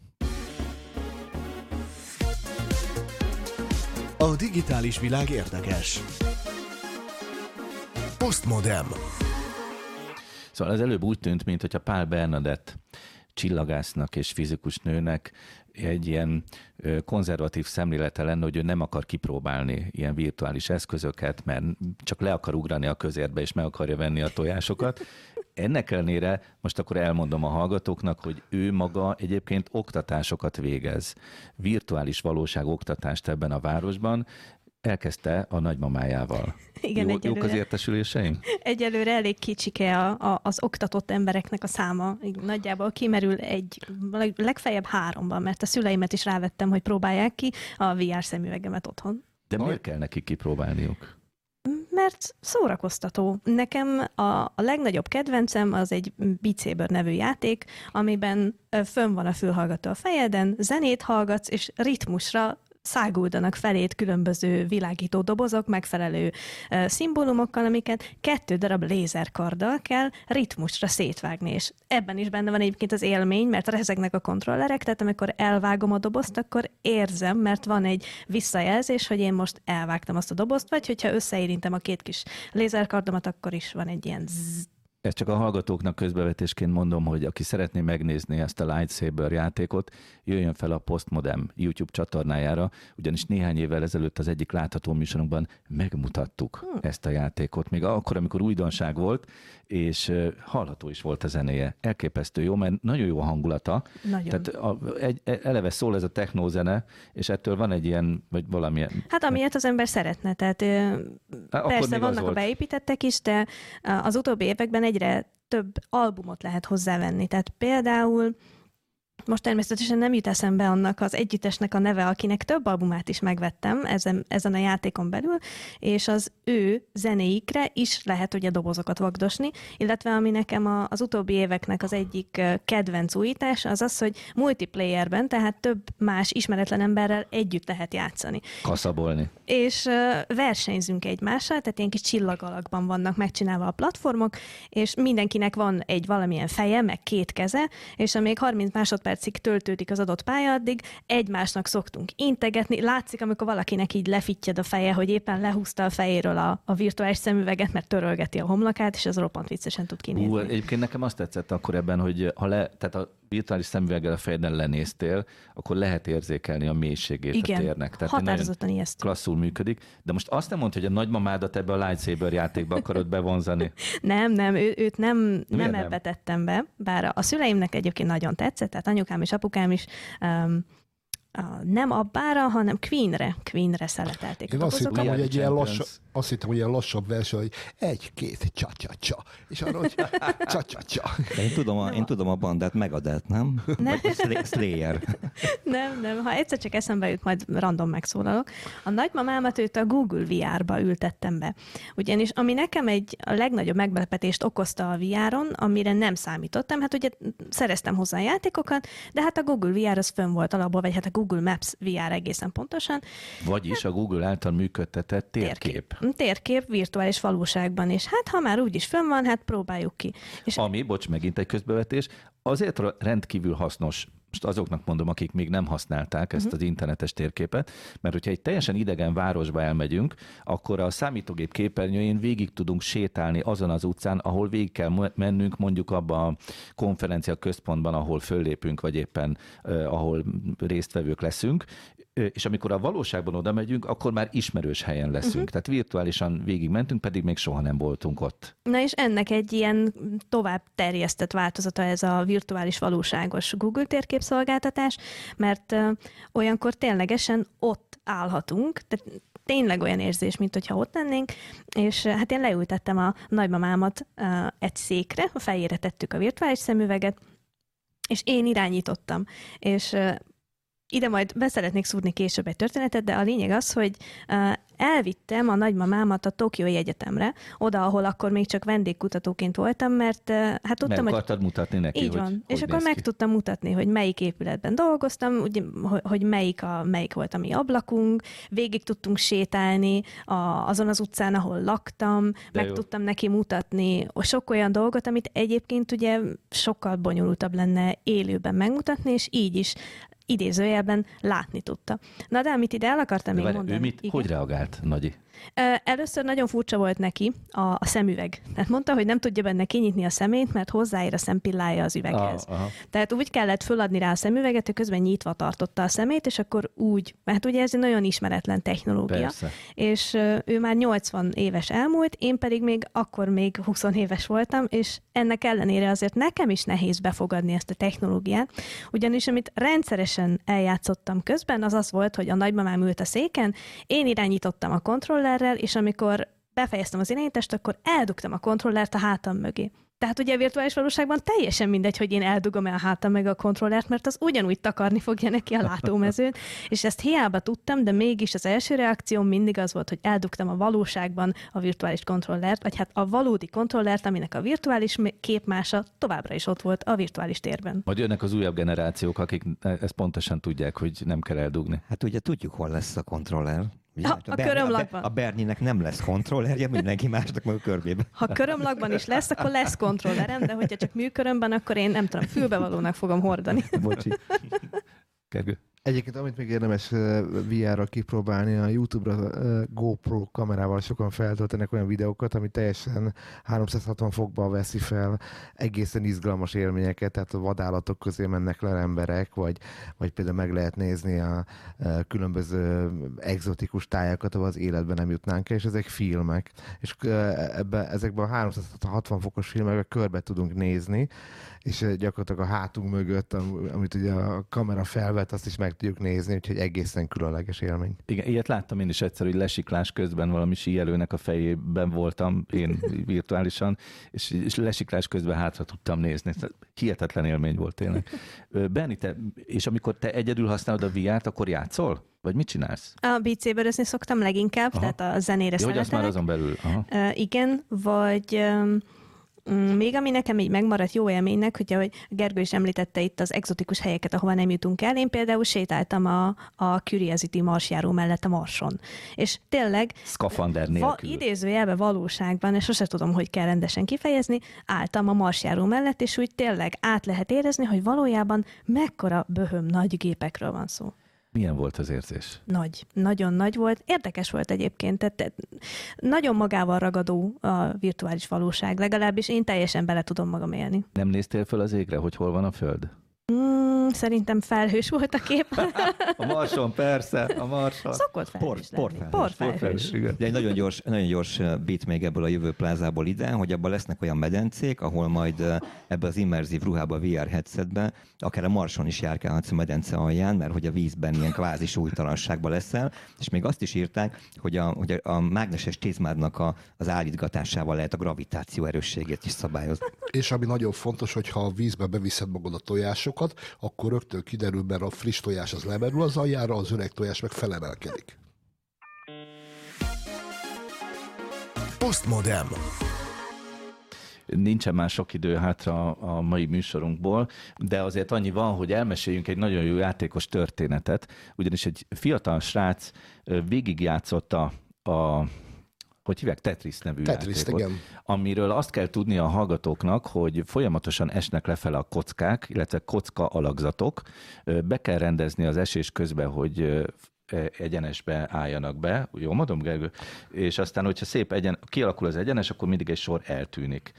[SPEAKER 1] A digitális világ érdekes. Postmodem.
[SPEAKER 2] Szóval az előbb úgy tűnt, mintha Pál Bernadett csillagásznak és fizikus nőnek egy ilyen konzervatív szemlélete lenne, hogy ő nem akar kipróbálni ilyen virtuális eszközöket, mert csak le akar ugrani a közértbe, és meg akarja venni a tojásokat. Ennek ellenére most akkor elmondom a hallgatóknak, hogy ő maga egyébként oktatásokat végez, virtuális valóság oktatást ebben a városban, elkezdte a nagymamájával.
[SPEAKER 3] Igen,
[SPEAKER 2] Jó, jók az
[SPEAKER 3] egyelőre.
[SPEAKER 2] értesüléseim?
[SPEAKER 3] Egyelőre elég kicsike a, a, az oktatott embereknek a száma. Nagyjából kimerül egy, leg- legfeljebb háromban, mert a szüleimet is rávettem, hogy próbálják ki a VR szemüvegemet otthon.
[SPEAKER 2] De miért kell nekik kipróbálniuk?
[SPEAKER 3] Mert szórakoztató. Nekem a, a legnagyobb kedvencem az egy Saber nevű játék, amiben fönn van a fülhallgató a fejeden, zenét hallgatsz, és ritmusra száguldanak felét különböző világító dobozok, megfelelő ö, szimbólumokkal, amiket kettő darab lézerkarddal kell ritmusra szétvágni, és ebben is benne van egyébként az élmény, mert rezegnek a kontrollerek, tehát amikor elvágom a dobozt, akkor érzem, mert van egy visszajelzés, hogy én most elvágtam azt a dobozt, vagy hogyha összeérintem a két kis lézerkardomat, akkor is van egy ilyen zzz.
[SPEAKER 2] Ezt csak a hallgatóknak közbevetésként mondom, hogy aki szeretné megnézni ezt a Lightsaber játékot, jöjjön fel a Postmodem YouTube csatornájára, ugyanis néhány évvel ezelőtt az egyik látható műsorunkban megmutattuk hmm. ezt a játékot, még akkor, amikor újdonság volt, és hallható is volt a zenéje. Elképesztő jó, mert nagyon jó a hangulata.
[SPEAKER 3] Nagyon.
[SPEAKER 2] Tehát a, egy, eleve szól ez a technózene, és ettől van egy ilyen, vagy valamilyen...
[SPEAKER 3] Hát amilyet az ember szeretne, tehát
[SPEAKER 2] Há,
[SPEAKER 3] persze vannak a beépítettek is, de az utóbbi években egyre több albumot lehet hozzávenni. Tehát például most természetesen nem jut eszembe annak az együttesnek a neve, akinek több albumát is megvettem ezen, ezen a játékon belül, és az ő zenéikre is lehet ugye dobozokat vagdosni, illetve ami nekem a, az utóbbi éveknek az egyik kedvenc újítás, az az, hogy multiplayerben, tehát több más ismeretlen emberrel együtt lehet játszani
[SPEAKER 2] Kaszabolni.
[SPEAKER 3] és versenyzünk egymással, tehát ilyen kis csillagalakban vannak megcsinálva a platformok, és mindenkinek van egy valamilyen feje, meg két keze, és amíg 30 másodpercig töltődik az adott pálya, addig egymásnak szoktunk integetni. Látszik, amikor valakinek így lefittyed a feje, hogy éppen lehúzta a fejéről a, a virtuális szemüveget, mert törölgeti a homlokát, és ez roppant viccesen tud kinézni.
[SPEAKER 2] Ú, egyébként nekem azt tetszett akkor ebben, hogy ha le, tehát a virtuális szemüveggel a fejeden lenéztél, akkor lehet érzékelni a mélységét
[SPEAKER 3] Igen,
[SPEAKER 2] a térnek. Tehát
[SPEAKER 3] határozottan ijesztő.
[SPEAKER 2] klasszul működik. De most azt nem mondta, hogy a nagymamádat ebbe a lightsaber játékba akarod bevonzani.
[SPEAKER 3] Nem, nem, ő, őt nem, nem
[SPEAKER 2] nem?
[SPEAKER 3] ebbe tettem be, bár a szüleimnek egyébként nagyon tetszett, tehát anyukám és apukám is um, a, nem abbára, hanem Queenre, Queenre szeletelték
[SPEAKER 6] Én
[SPEAKER 3] a
[SPEAKER 6] azt hittem, hogy egy ilyen lassabb, azt hittem, hogy ilyen lassabb verseny, hogy egy-két csa-csa-csa. És arra, hogy csa-csa-csa.
[SPEAKER 5] De én tudom, a, én tudom a bandát Megadeth, nem?
[SPEAKER 3] Nem.
[SPEAKER 5] Slayer.
[SPEAKER 3] Nem, nem, ha egyszer csak eszembe jut, majd random megszólalok. A nagymamámat őt a Google VR-ba ültettem be. Ugyanis ami nekem egy a legnagyobb meglepetést okozta a VR-on, amire nem számítottam, hát ugye szereztem hozzá játékokat, de hát a Google VR az fönn volt alapból, vagy hát a Google Maps VR egészen pontosan.
[SPEAKER 2] Vagyis a Google által működtetett térkép.
[SPEAKER 3] Térkép virtuális valóságban, és hát ha már úgyis fönn van, hát próbáljuk ki. És
[SPEAKER 2] Ami, bocs, megint egy közbevetés, azért rendkívül hasznos, most azoknak mondom, akik még nem használták ezt
[SPEAKER 3] Mhm.
[SPEAKER 2] az internetes térképet, mert hogyha egy teljesen idegen városba elmegyünk, akkor a számítógép képernyőjén végig tudunk sétálni azon az utcán, ahol végig kell mennünk, mondjuk abban a konferencia központban, ahol föllépünk, vagy éppen eh, ahol résztvevők leszünk, és amikor a valóságban oda megyünk, akkor már ismerős helyen leszünk. Uh-huh. Tehát virtuálisan végig mentünk, pedig még soha nem voltunk ott.
[SPEAKER 3] Na és ennek egy ilyen tovább terjesztett változata ez a virtuális valóságos Google térképszolgáltatás, mert olyankor ténylegesen ott állhatunk, tehát tényleg olyan érzés, mint hogyha ott lennénk, és hát én leültettem a nagymamámat egy székre, a fejére tettük a virtuális szemüveget, és én irányítottam. És ide majd beszeretnék szúrni később egy történetet, de a lényeg az, hogy elvittem a nagymamámat a Tokiói Egyetemre, oda, ahol akkor még csak vendégkutatóként voltam, mert hát
[SPEAKER 2] Meg
[SPEAKER 3] tudtam, hogy
[SPEAKER 2] akartad mutatni neki,
[SPEAKER 3] így
[SPEAKER 2] hogy
[SPEAKER 3] van.
[SPEAKER 2] hogy
[SPEAKER 3] és akkor meg
[SPEAKER 2] ki.
[SPEAKER 3] tudtam mutatni, hogy melyik épületben dolgoztam, ugye, hogy, hogy melyik, a, melyik volt a mi ablakunk, végig tudtunk sétálni a, azon az utcán, ahol laktam,
[SPEAKER 2] De
[SPEAKER 3] meg
[SPEAKER 2] jó.
[SPEAKER 3] tudtam neki mutatni sok olyan dolgot, amit egyébként ugye sokkal bonyolultabb lenne élőben megmutatni, és így is idézőjelben látni tudta. Na de amit ide el akartam
[SPEAKER 2] De
[SPEAKER 3] még
[SPEAKER 2] várj,
[SPEAKER 3] mondani.
[SPEAKER 2] ő mit,
[SPEAKER 3] Igen.
[SPEAKER 2] hogy reagált, Nagyi?
[SPEAKER 3] Először nagyon furcsa volt neki a, a szemüveg. Tehát mondta, hogy nem tudja benne kinyitni a szemét, mert hozzáér a szempillája az üveghez.
[SPEAKER 2] Ah, aha.
[SPEAKER 3] Tehát úgy kellett föladni rá a szemüveget, hogy közben nyitva tartotta a szemét, és akkor úgy, mert ugye ez egy nagyon ismeretlen technológia.
[SPEAKER 2] Persze.
[SPEAKER 3] És ő már 80 éves elmúlt, én pedig még akkor még 20 éves voltam, és ennek ellenére azért nekem is nehéz befogadni ezt a technológiát, ugyanis amit rendszeresen eljátszottam közben, az az volt, hogy a nagymamám ült a széken, én irányítottam a kontrollerrel, és amikor befejeztem az irányítást, akkor eldugtam a kontrollert a hátam mögé. Tehát ugye a virtuális valóságban teljesen mindegy, hogy én eldugom el a hátam meg a kontrollert, mert az ugyanúgy takarni fogja neki a látómezőt, és ezt hiába tudtam, de mégis az első reakcióm mindig az volt, hogy eldugtam a valóságban a virtuális kontrollert, vagy hát a valódi kontrollert, aminek a virtuális képmása továbbra is ott volt a virtuális térben.
[SPEAKER 2] Majd jönnek az újabb generációk, akik ezt pontosan tudják, hogy nem kell eldugni.
[SPEAKER 5] Hát ugye tudjuk, hol lesz a kontroller. Ugye?
[SPEAKER 3] Ha, a körömlakban.
[SPEAKER 5] A, Berninek nem lesz kontrollerje, mindenki másnak meg a körbében.
[SPEAKER 3] Ha körömlakban is lesz, akkor lesz kontrollerem, de hogyha csak műkörömben, akkor én nem tudom, fülbevalónak fogom hordani.
[SPEAKER 5] Bocsi.
[SPEAKER 2] Kergő?
[SPEAKER 7] Egyébként, amit még érdemes VR-ra kipróbálni, a YouTube-ra GoPro kamerával sokan feltöltenek olyan videókat, ami teljesen 360 fokban veszi fel egészen izgalmas élményeket, tehát a vadállatok közé mennek le emberek, vagy, vagy például meg lehet nézni a, különböző exotikus tájakat, ahol az életben nem jutnánk és ezek filmek. És ebbe, ezekben a 360 fokos filmekben körbe tudunk nézni, és uh, gyakorlatilag a hátunk mögött, am- amit ugye a kamera felvet, azt is meg tudjuk nézni, úgyhogy egészen különleges élmény.
[SPEAKER 2] Igen, ilyet láttam én is egyszer, hogy lesiklás közben valami síelőnek a fejében voltam, én virtuálisan, és, és lesiklás közben hátra tudtam nézni. Hihetetlen élmény volt tényleg. Ö, Berni, te, és amikor te egyedül használod a VR-t, akkor játszol? Vagy mit csinálsz?
[SPEAKER 3] A Saberezni szoktam leginkább,
[SPEAKER 2] Aha.
[SPEAKER 3] tehát a zenére
[SPEAKER 2] Jó, hogy azt már azon belül. Aha.
[SPEAKER 3] Uh, igen, vagy um, még ami nekem így megmaradt jó élménynek, hogy ahogy Gergő is említette itt az exotikus helyeket, ahova nem jutunk el, én például sétáltam a, a Curiosity marsjáró mellett a Marson. És tényleg
[SPEAKER 2] Szkafander
[SPEAKER 3] Va,
[SPEAKER 2] nélkül.
[SPEAKER 3] idézőjelben valóságban, és sose tudom, hogy kell rendesen kifejezni, álltam a marsjáró mellett, és úgy tényleg át lehet érezni, hogy valójában mekkora böhöm nagy gépekről van szó.
[SPEAKER 2] Milyen volt az érzés?
[SPEAKER 3] Nagy, nagyon nagy volt. Érdekes volt egyébként, tehát tehát nagyon magával ragadó a virtuális valóság, legalábbis én teljesen bele tudom magam élni.
[SPEAKER 2] Nem néztél föl az égre, hogy hol van a föld?
[SPEAKER 3] Mm, szerintem felhős volt a kép.
[SPEAKER 2] A Marson, persze, a Marson.
[SPEAKER 3] Szokott felhős
[SPEAKER 5] Por,
[SPEAKER 3] lenni.
[SPEAKER 5] porfelhős.
[SPEAKER 3] Porfelhős.
[SPEAKER 5] De egy nagyon gyors, nagyon gyors bit még ebből a jövő plázából ide, hogy abban lesznek olyan medencék, ahol majd ebbe az immerzív ruhába, VR headsetbe, akár a Marson is járkálhatsz a medence alján, mert hogy a vízben ilyen kvázi súlytalanságban leszel, és még azt is írták, hogy a, hogy a, mágneses tézmádnak a, az állítgatásával lehet a gravitáció erősségét is szabályozni.
[SPEAKER 6] És ami nagyon fontos, hogy ha a vízbe beviszed magad a tojásokat, akkor rögtön kiderül, mert a friss tojás az lemerül az aljára, az öreg tojás meg felemelkedik.
[SPEAKER 1] Postmodem.
[SPEAKER 2] Nincsen már sok idő hátra a mai műsorunkból, de azért annyi van, hogy elmeséljünk egy nagyon jó játékos történetet, ugyanis egy fiatal srác végigjátszotta a hogy hívják, Tetris nevű
[SPEAKER 6] Tetris,
[SPEAKER 2] játékot,
[SPEAKER 6] igen.
[SPEAKER 2] amiről azt kell tudni a hallgatóknak, hogy folyamatosan esnek lefele a kockák, illetve kocka alakzatok. Be kell rendezni az esés közben, hogy e- egyenesbe álljanak be, jó mondom, Gergő? És aztán, hogyha szép egyen, kialakul az egyenes, akkor mindig egy sor eltűnik.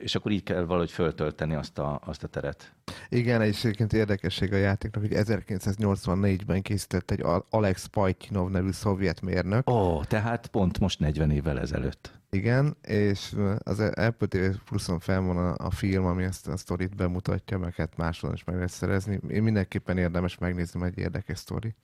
[SPEAKER 2] És akkor így kell valahogy föltölteni azt a, azt a teret.
[SPEAKER 7] Igen, és egyébként érdekesség a játéknak, hogy 1984-ben készített egy Alex Pajtjinov nevű szovjet mérnök.
[SPEAKER 2] Ó, tehát pont most 40 évvel ezelőtt.
[SPEAKER 7] Igen, és az Apple TV Pluszon fel van a, a film, ami ezt a sztorit bemutatja, meg hát máshol is meg lehet szerezni. Én mindenképpen érdemes megnézni, egy érdekes sztori.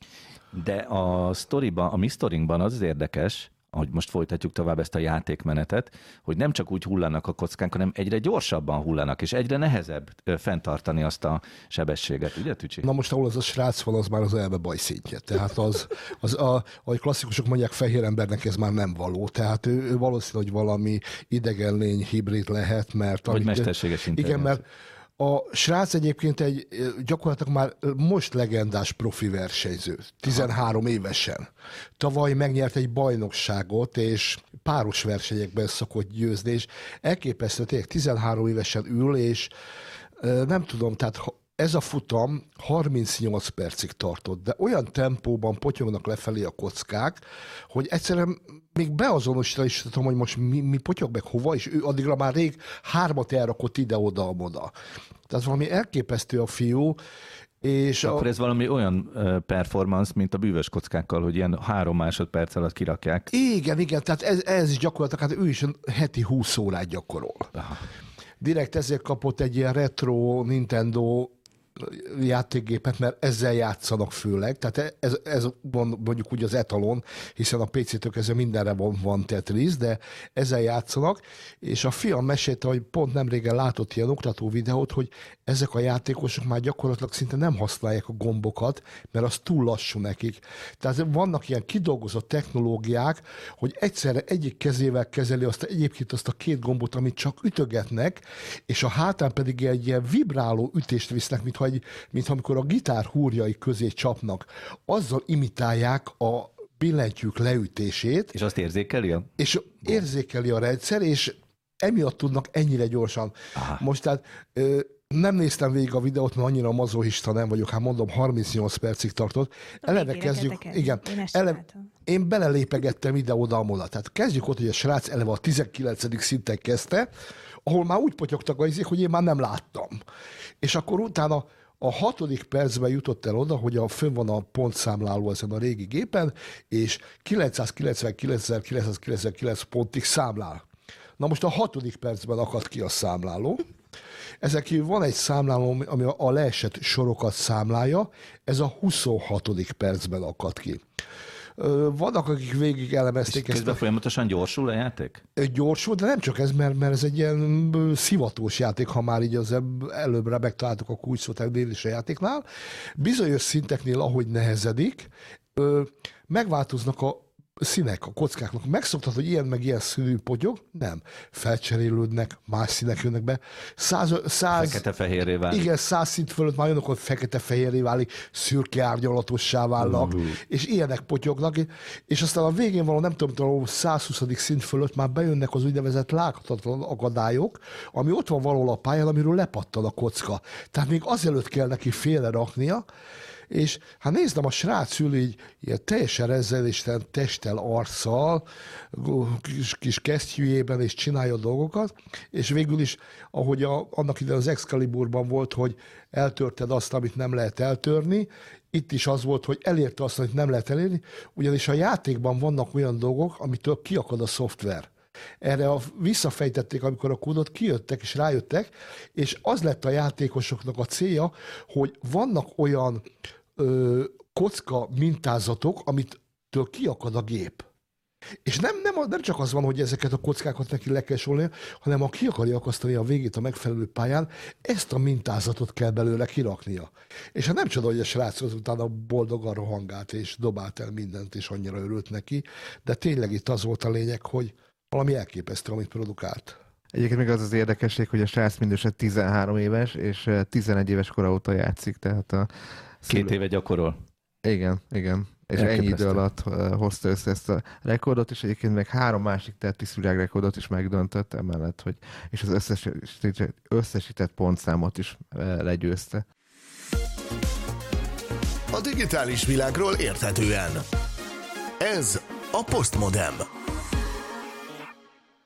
[SPEAKER 2] De a sztoriban, a mi sztorinkban az az érdekes, ahogy most folytatjuk tovább ezt a játékmenetet, hogy nem csak úgy hullanak a kockánk, hanem egyre gyorsabban hullanak, és egyre nehezebb fenntartani azt a sebességet, ugye, Tücsi?
[SPEAKER 6] Na most, ahol az a srác van, az már az elme baj szintje. Tehát az, az a, ahogy klasszikusok mondják, fehér embernek ez már nem való. Tehát ő, ő valószínű, hogy valami idegen lény hibrid lehet, mert...
[SPEAKER 2] Vagy
[SPEAKER 6] amit-
[SPEAKER 2] mesterséges
[SPEAKER 6] Igen,
[SPEAKER 2] intelligencia.
[SPEAKER 6] mert a srác egyébként egy gyakorlatilag már most legendás profi versenyző, 13 évesen. Tavaly megnyert egy bajnokságot, és páros versenyekben szokott győzni, és elképesztő, tényleg 13 évesen ül, és nem tudom, tehát ez a futam 38 percig tartott, de olyan tempóban potyognak lefelé a kockák, hogy egyszerűen még beazonosítani is tudom, hogy most mi, mi potyog meg hova, és ő addigra már rég hármat elrakott ide-oda-oda. Tehát valami elképesztő a fiú, és
[SPEAKER 2] Akkor
[SPEAKER 6] a,
[SPEAKER 2] ez valami olyan performance, mint a bűvös kockákkal, hogy ilyen három másodperc alatt kirakják.
[SPEAKER 6] igen, igen, tehát ez, ez is gyakorlatilag, hát ő is heti 20 órát gyakorol.
[SPEAKER 2] Aha.
[SPEAKER 6] Direkt ezért kapott egy ilyen retro Nintendo játékgépet, mert ezzel játszanak főleg. Tehát ez, ez mondjuk úgy az etalon, hiszen a PC-től kezdve mindenre van, van Tetris, de ezzel játszanak, és a fiam mesélte, hogy pont nem régen látott ilyen oktató videót, hogy ezek a játékosok már gyakorlatilag szinte nem használják a gombokat, mert az túl lassú nekik. Tehát vannak ilyen kidolgozott technológiák, hogy egyszerre egyik kezével kezeli azt egyébként azt a két gombot, amit csak ütögetnek, és a hátán pedig egy ilyen vibráló ütést visznek, mintha, egy, mintha amikor a gitár húrjai közé csapnak. Azzal imitálják a billentyűk leütését,
[SPEAKER 2] És azt érzékeli a
[SPEAKER 6] és érzékeli a rendszer, és emiatt tudnak ennyire gyorsan.
[SPEAKER 2] Aha.
[SPEAKER 6] Most tehát ö, nem néztem végig a videót, mert annyira mazohista nem vagyok, hát mondom, 38 percig tartott. Eleve kezdjük, igen,
[SPEAKER 3] Én ezt
[SPEAKER 6] ele,
[SPEAKER 3] csináltam.
[SPEAKER 6] én belelépegettem ide-oda amoda. Tehát kezdjük ott, hogy a srác eleve a 19. szinten kezdte, ahol már úgy potyogtak a izék, hogy én már nem láttam. És akkor utána a hatodik percben jutott el oda, hogy a fönn van a pontszámláló ezen a régi gépen, és 999.999 pontig számlál. Na most a hatodik percben akadt ki a számláló. Ezek kívül van egy számláló, ami a leesett sorokat számlálja, ez a 26. percben akadt ki. Vannak, akik végig elemezték ezt
[SPEAKER 2] közben
[SPEAKER 6] a
[SPEAKER 2] folyamatosan gyorsul a játék?
[SPEAKER 6] gyorsul, de nem csak ez, mert, mert ez egy ilyen szivatós játék, ha már így az előbbre megtaláltuk a kulcsszót a délis a játéknál. Bizonyos szinteknél, ahogy nehezedik, megváltoznak a színek a kockáknak. Megszoktad, hogy ilyen meg ilyen színű potyog? Nem. Felcserélődnek, más színek jönnek be. Száz, száz,
[SPEAKER 2] Fekete-fehérré válik.
[SPEAKER 6] igen, száz szint fölött már jönnek, hogy fekete-fehérré válik, szürke árnyalatossá válnak,
[SPEAKER 2] Uh.
[SPEAKER 6] és ilyenek potyognak, és aztán a végén való, nem tudom, talán 120. szint fölött már bejönnek az úgynevezett láthatatlan akadályok, ami ott van valahol a pályán, amiről lepattan a kocka. Tehát még azelőtt kell neki félre raknia, és hát néztem, a srác ül így ilyen teljesen rezzeléstelen testtel, arccal, kis, kis kesztyűjében, és csinálja a dolgokat, és végül is, ahogy a, annak ide az Excaliburban volt, hogy eltörted azt, amit nem lehet eltörni, itt is az volt, hogy elérte azt, amit nem lehet elérni, ugyanis a játékban vannak olyan dolgok, amitől kiakad a szoftver. Erre a, visszafejtették, amikor a kódot kijöttek és rájöttek, és az lett a játékosoknak a célja, hogy vannak olyan ö, kocka mintázatok, amit től kiakad a gép. És nem, nem, nem csak az van, hogy ezeket a kockákat neki le kell solni, hanem ha ki akarja akasztani a végét a megfelelő pályán, ezt a mintázatot kell belőle kiraknia. És hát nem csoda, hogy a srác utána boldogan rohangált, és dobált el mindent, és annyira örült neki, de tényleg itt az volt a lényeg, hogy valami elképesztő, amit produkált.
[SPEAKER 7] Egyébként még az az érdekesség, hogy a srác mindössze 13 éves, és 11 éves kora óta játszik, tehát a...
[SPEAKER 2] Két éve gyakorol.
[SPEAKER 7] Igen, igen. És ennyi idő alatt hozta össze ezt a rekordot, és egyébként meg három másik tettis rekordot is megdöntött emellett, hogy, és az összesített, összesített pontszámot is legyőzte.
[SPEAKER 1] A digitális világról érthetően. Ez a Postmodem.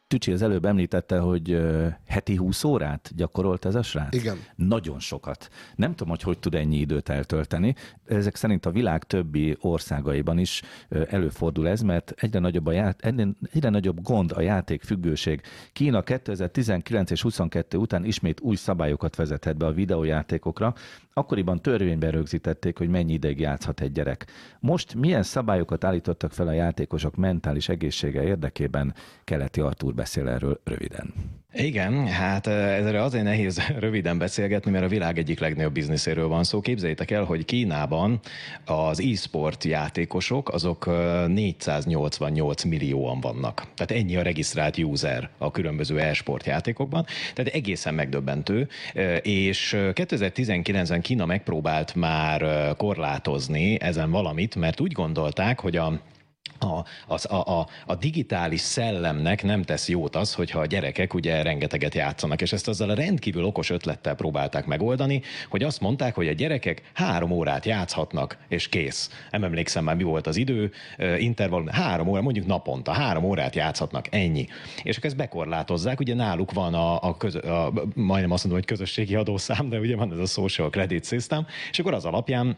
[SPEAKER 2] Tücsi az előbb említette, hogy heti 20 órát gyakorolt ez a srác?
[SPEAKER 6] Igen.
[SPEAKER 2] Nagyon sokat. Nem tudom, hogy hogy tud ennyi időt eltölteni. Ezek szerint a világ többi országaiban is előfordul ez, mert egyre nagyobb, a ját, egyre, egyre nagyobb gond a játék függőség. Kína 2019 és 22 után ismét új szabályokat vezethet be a videójátékokra. Akkoriban törvényben rögzítették, hogy mennyi ideig játszhat egy gyerek. Most milyen szabályokat állítottak fel a játékosok mentális egészsége érdekében? Keleti Artúr beszél erről röviden.
[SPEAKER 4] Igen, hát ezzel azért nehéz röviden beszélgetni, mert a világ egyik legnagyobb bizniszéről van szó. Képzeljétek el, hogy Kínában az e-sport játékosok azok 488 millióan vannak. Tehát ennyi a regisztrált user a különböző e-sport játékokban. Tehát egészen megdöbbentő. És 2019-ben Kína megpróbált már korlátozni ezen valamit, mert úgy gondolták, hogy a a, a, a, a digitális szellemnek nem tesz jót az, hogyha a gyerekek ugye rengeteget játszanak, és ezt azzal a rendkívül okos ötlettel próbálták megoldani, hogy azt mondták, hogy a gyerekek három órát játszhatnak, és kész. Nem emlékszem már, mi volt az idő, intervallum, három óra, mondjuk naponta, három órát játszhatnak, ennyi. És akkor ezt bekorlátozzák, ugye náluk van a, a, közö, a majdnem azt mondom, hogy közösségi adószám, de ugye van ez a social credit system, és akkor az alapján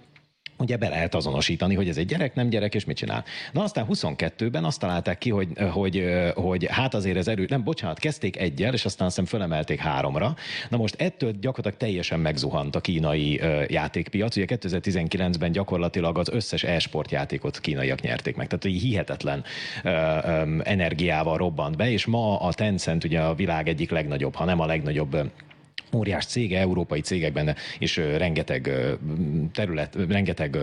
[SPEAKER 4] ugye be lehet azonosítani, hogy ez egy gyerek, nem gyerek, és mit csinál. Na aztán 22-ben azt találták ki, hogy, hogy, hogy hát azért ez erő, nem, bocsánat, kezdték egyel, és aztán azt fölemelték háromra. Na most ettől gyakorlatilag teljesen megzuhant a kínai játékpiac. Ugye 2019-ben gyakorlatilag az összes e-sport játékot kínaiak nyerték meg. Tehát egy hihetetlen energiával robbant be, és ma a Tencent ugye a világ egyik legnagyobb, ha nem a legnagyobb óriás cége, európai cégekben is rengeteg terület, rengeteg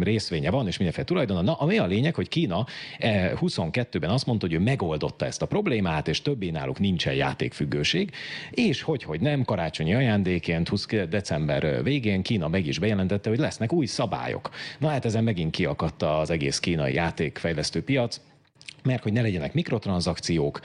[SPEAKER 4] részvénye van, és mindenféle tulajdona. Na, ami a lényeg, hogy Kína 22-ben azt mondta, hogy ő megoldotta ezt a problémát, és többé náluk nincsen játékfüggőség, és hogy, hogy nem, karácsonyi ajándéként 20 december végén Kína meg is bejelentette, hogy lesznek új szabályok. Na hát ezen megint kiakadt az egész kínai játékfejlesztő piac, mert hogy ne legyenek mikrotranszakciók,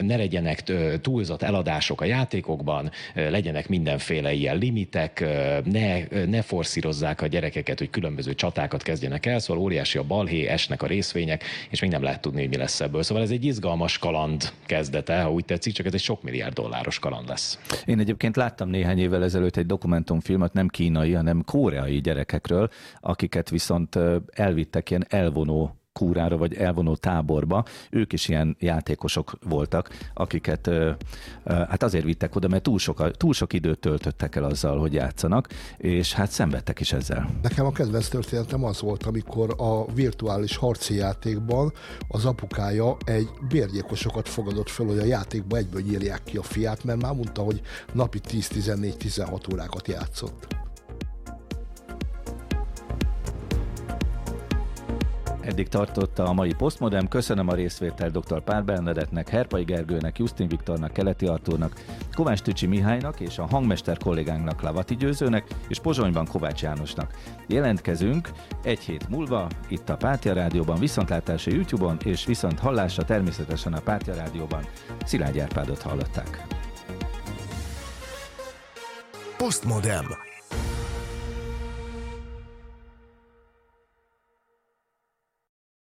[SPEAKER 4] ne legyenek túlzott eladások a játékokban, legyenek mindenféle ilyen limitek, ne, ne forszírozzák a gyerekeket, hogy különböző csatákat kezdjenek el, szóval óriási a balhé, esnek a részvények, és még nem lehet tudni, hogy mi lesz ebből. Szóval ez egy izgalmas kaland kezdete, ha úgy tetszik, csak ez egy sok milliárd dolláros kaland lesz.
[SPEAKER 2] Én egyébként láttam néhány évvel ezelőtt egy dokumentumfilmet, nem kínai, hanem koreai gyerekekről, akiket viszont elvittek ilyen elvonó kúrára vagy elvonó táborba, ők is ilyen játékosok voltak, akiket hát azért vittek oda, mert túl sok, túl sok időt töltöttek el azzal, hogy játszanak, és hát szenvedtek is ezzel.
[SPEAKER 6] Nekem a kedvenc történetem az volt, amikor a virtuális harci játékban az apukája egy bérgyékosokat fogadott fel, hogy a játékba egyből nyírják ki a fiát, mert már mondta, hogy napi 10-14-16 órákat játszott.
[SPEAKER 2] Eddig tartott a mai Postmodem. Köszönöm a részvétel dr. Pál Bernadettnek, Herpai Gergőnek, Justin Viktornak, Keleti Artúrnak, Kovács Tücsi Mihálynak és a hangmester kollégánknak Lavati Győzőnek és Pozsonyban Kovács Jánosnak. Jelentkezünk egy hét múlva itt a Pátya Rádióban, viszontlátásra YouTube-on és viszont hallásra természetesen a Pátya Rádióban. Szilágy Árpádot hallották.
[SPEAKER 1] Postmodem.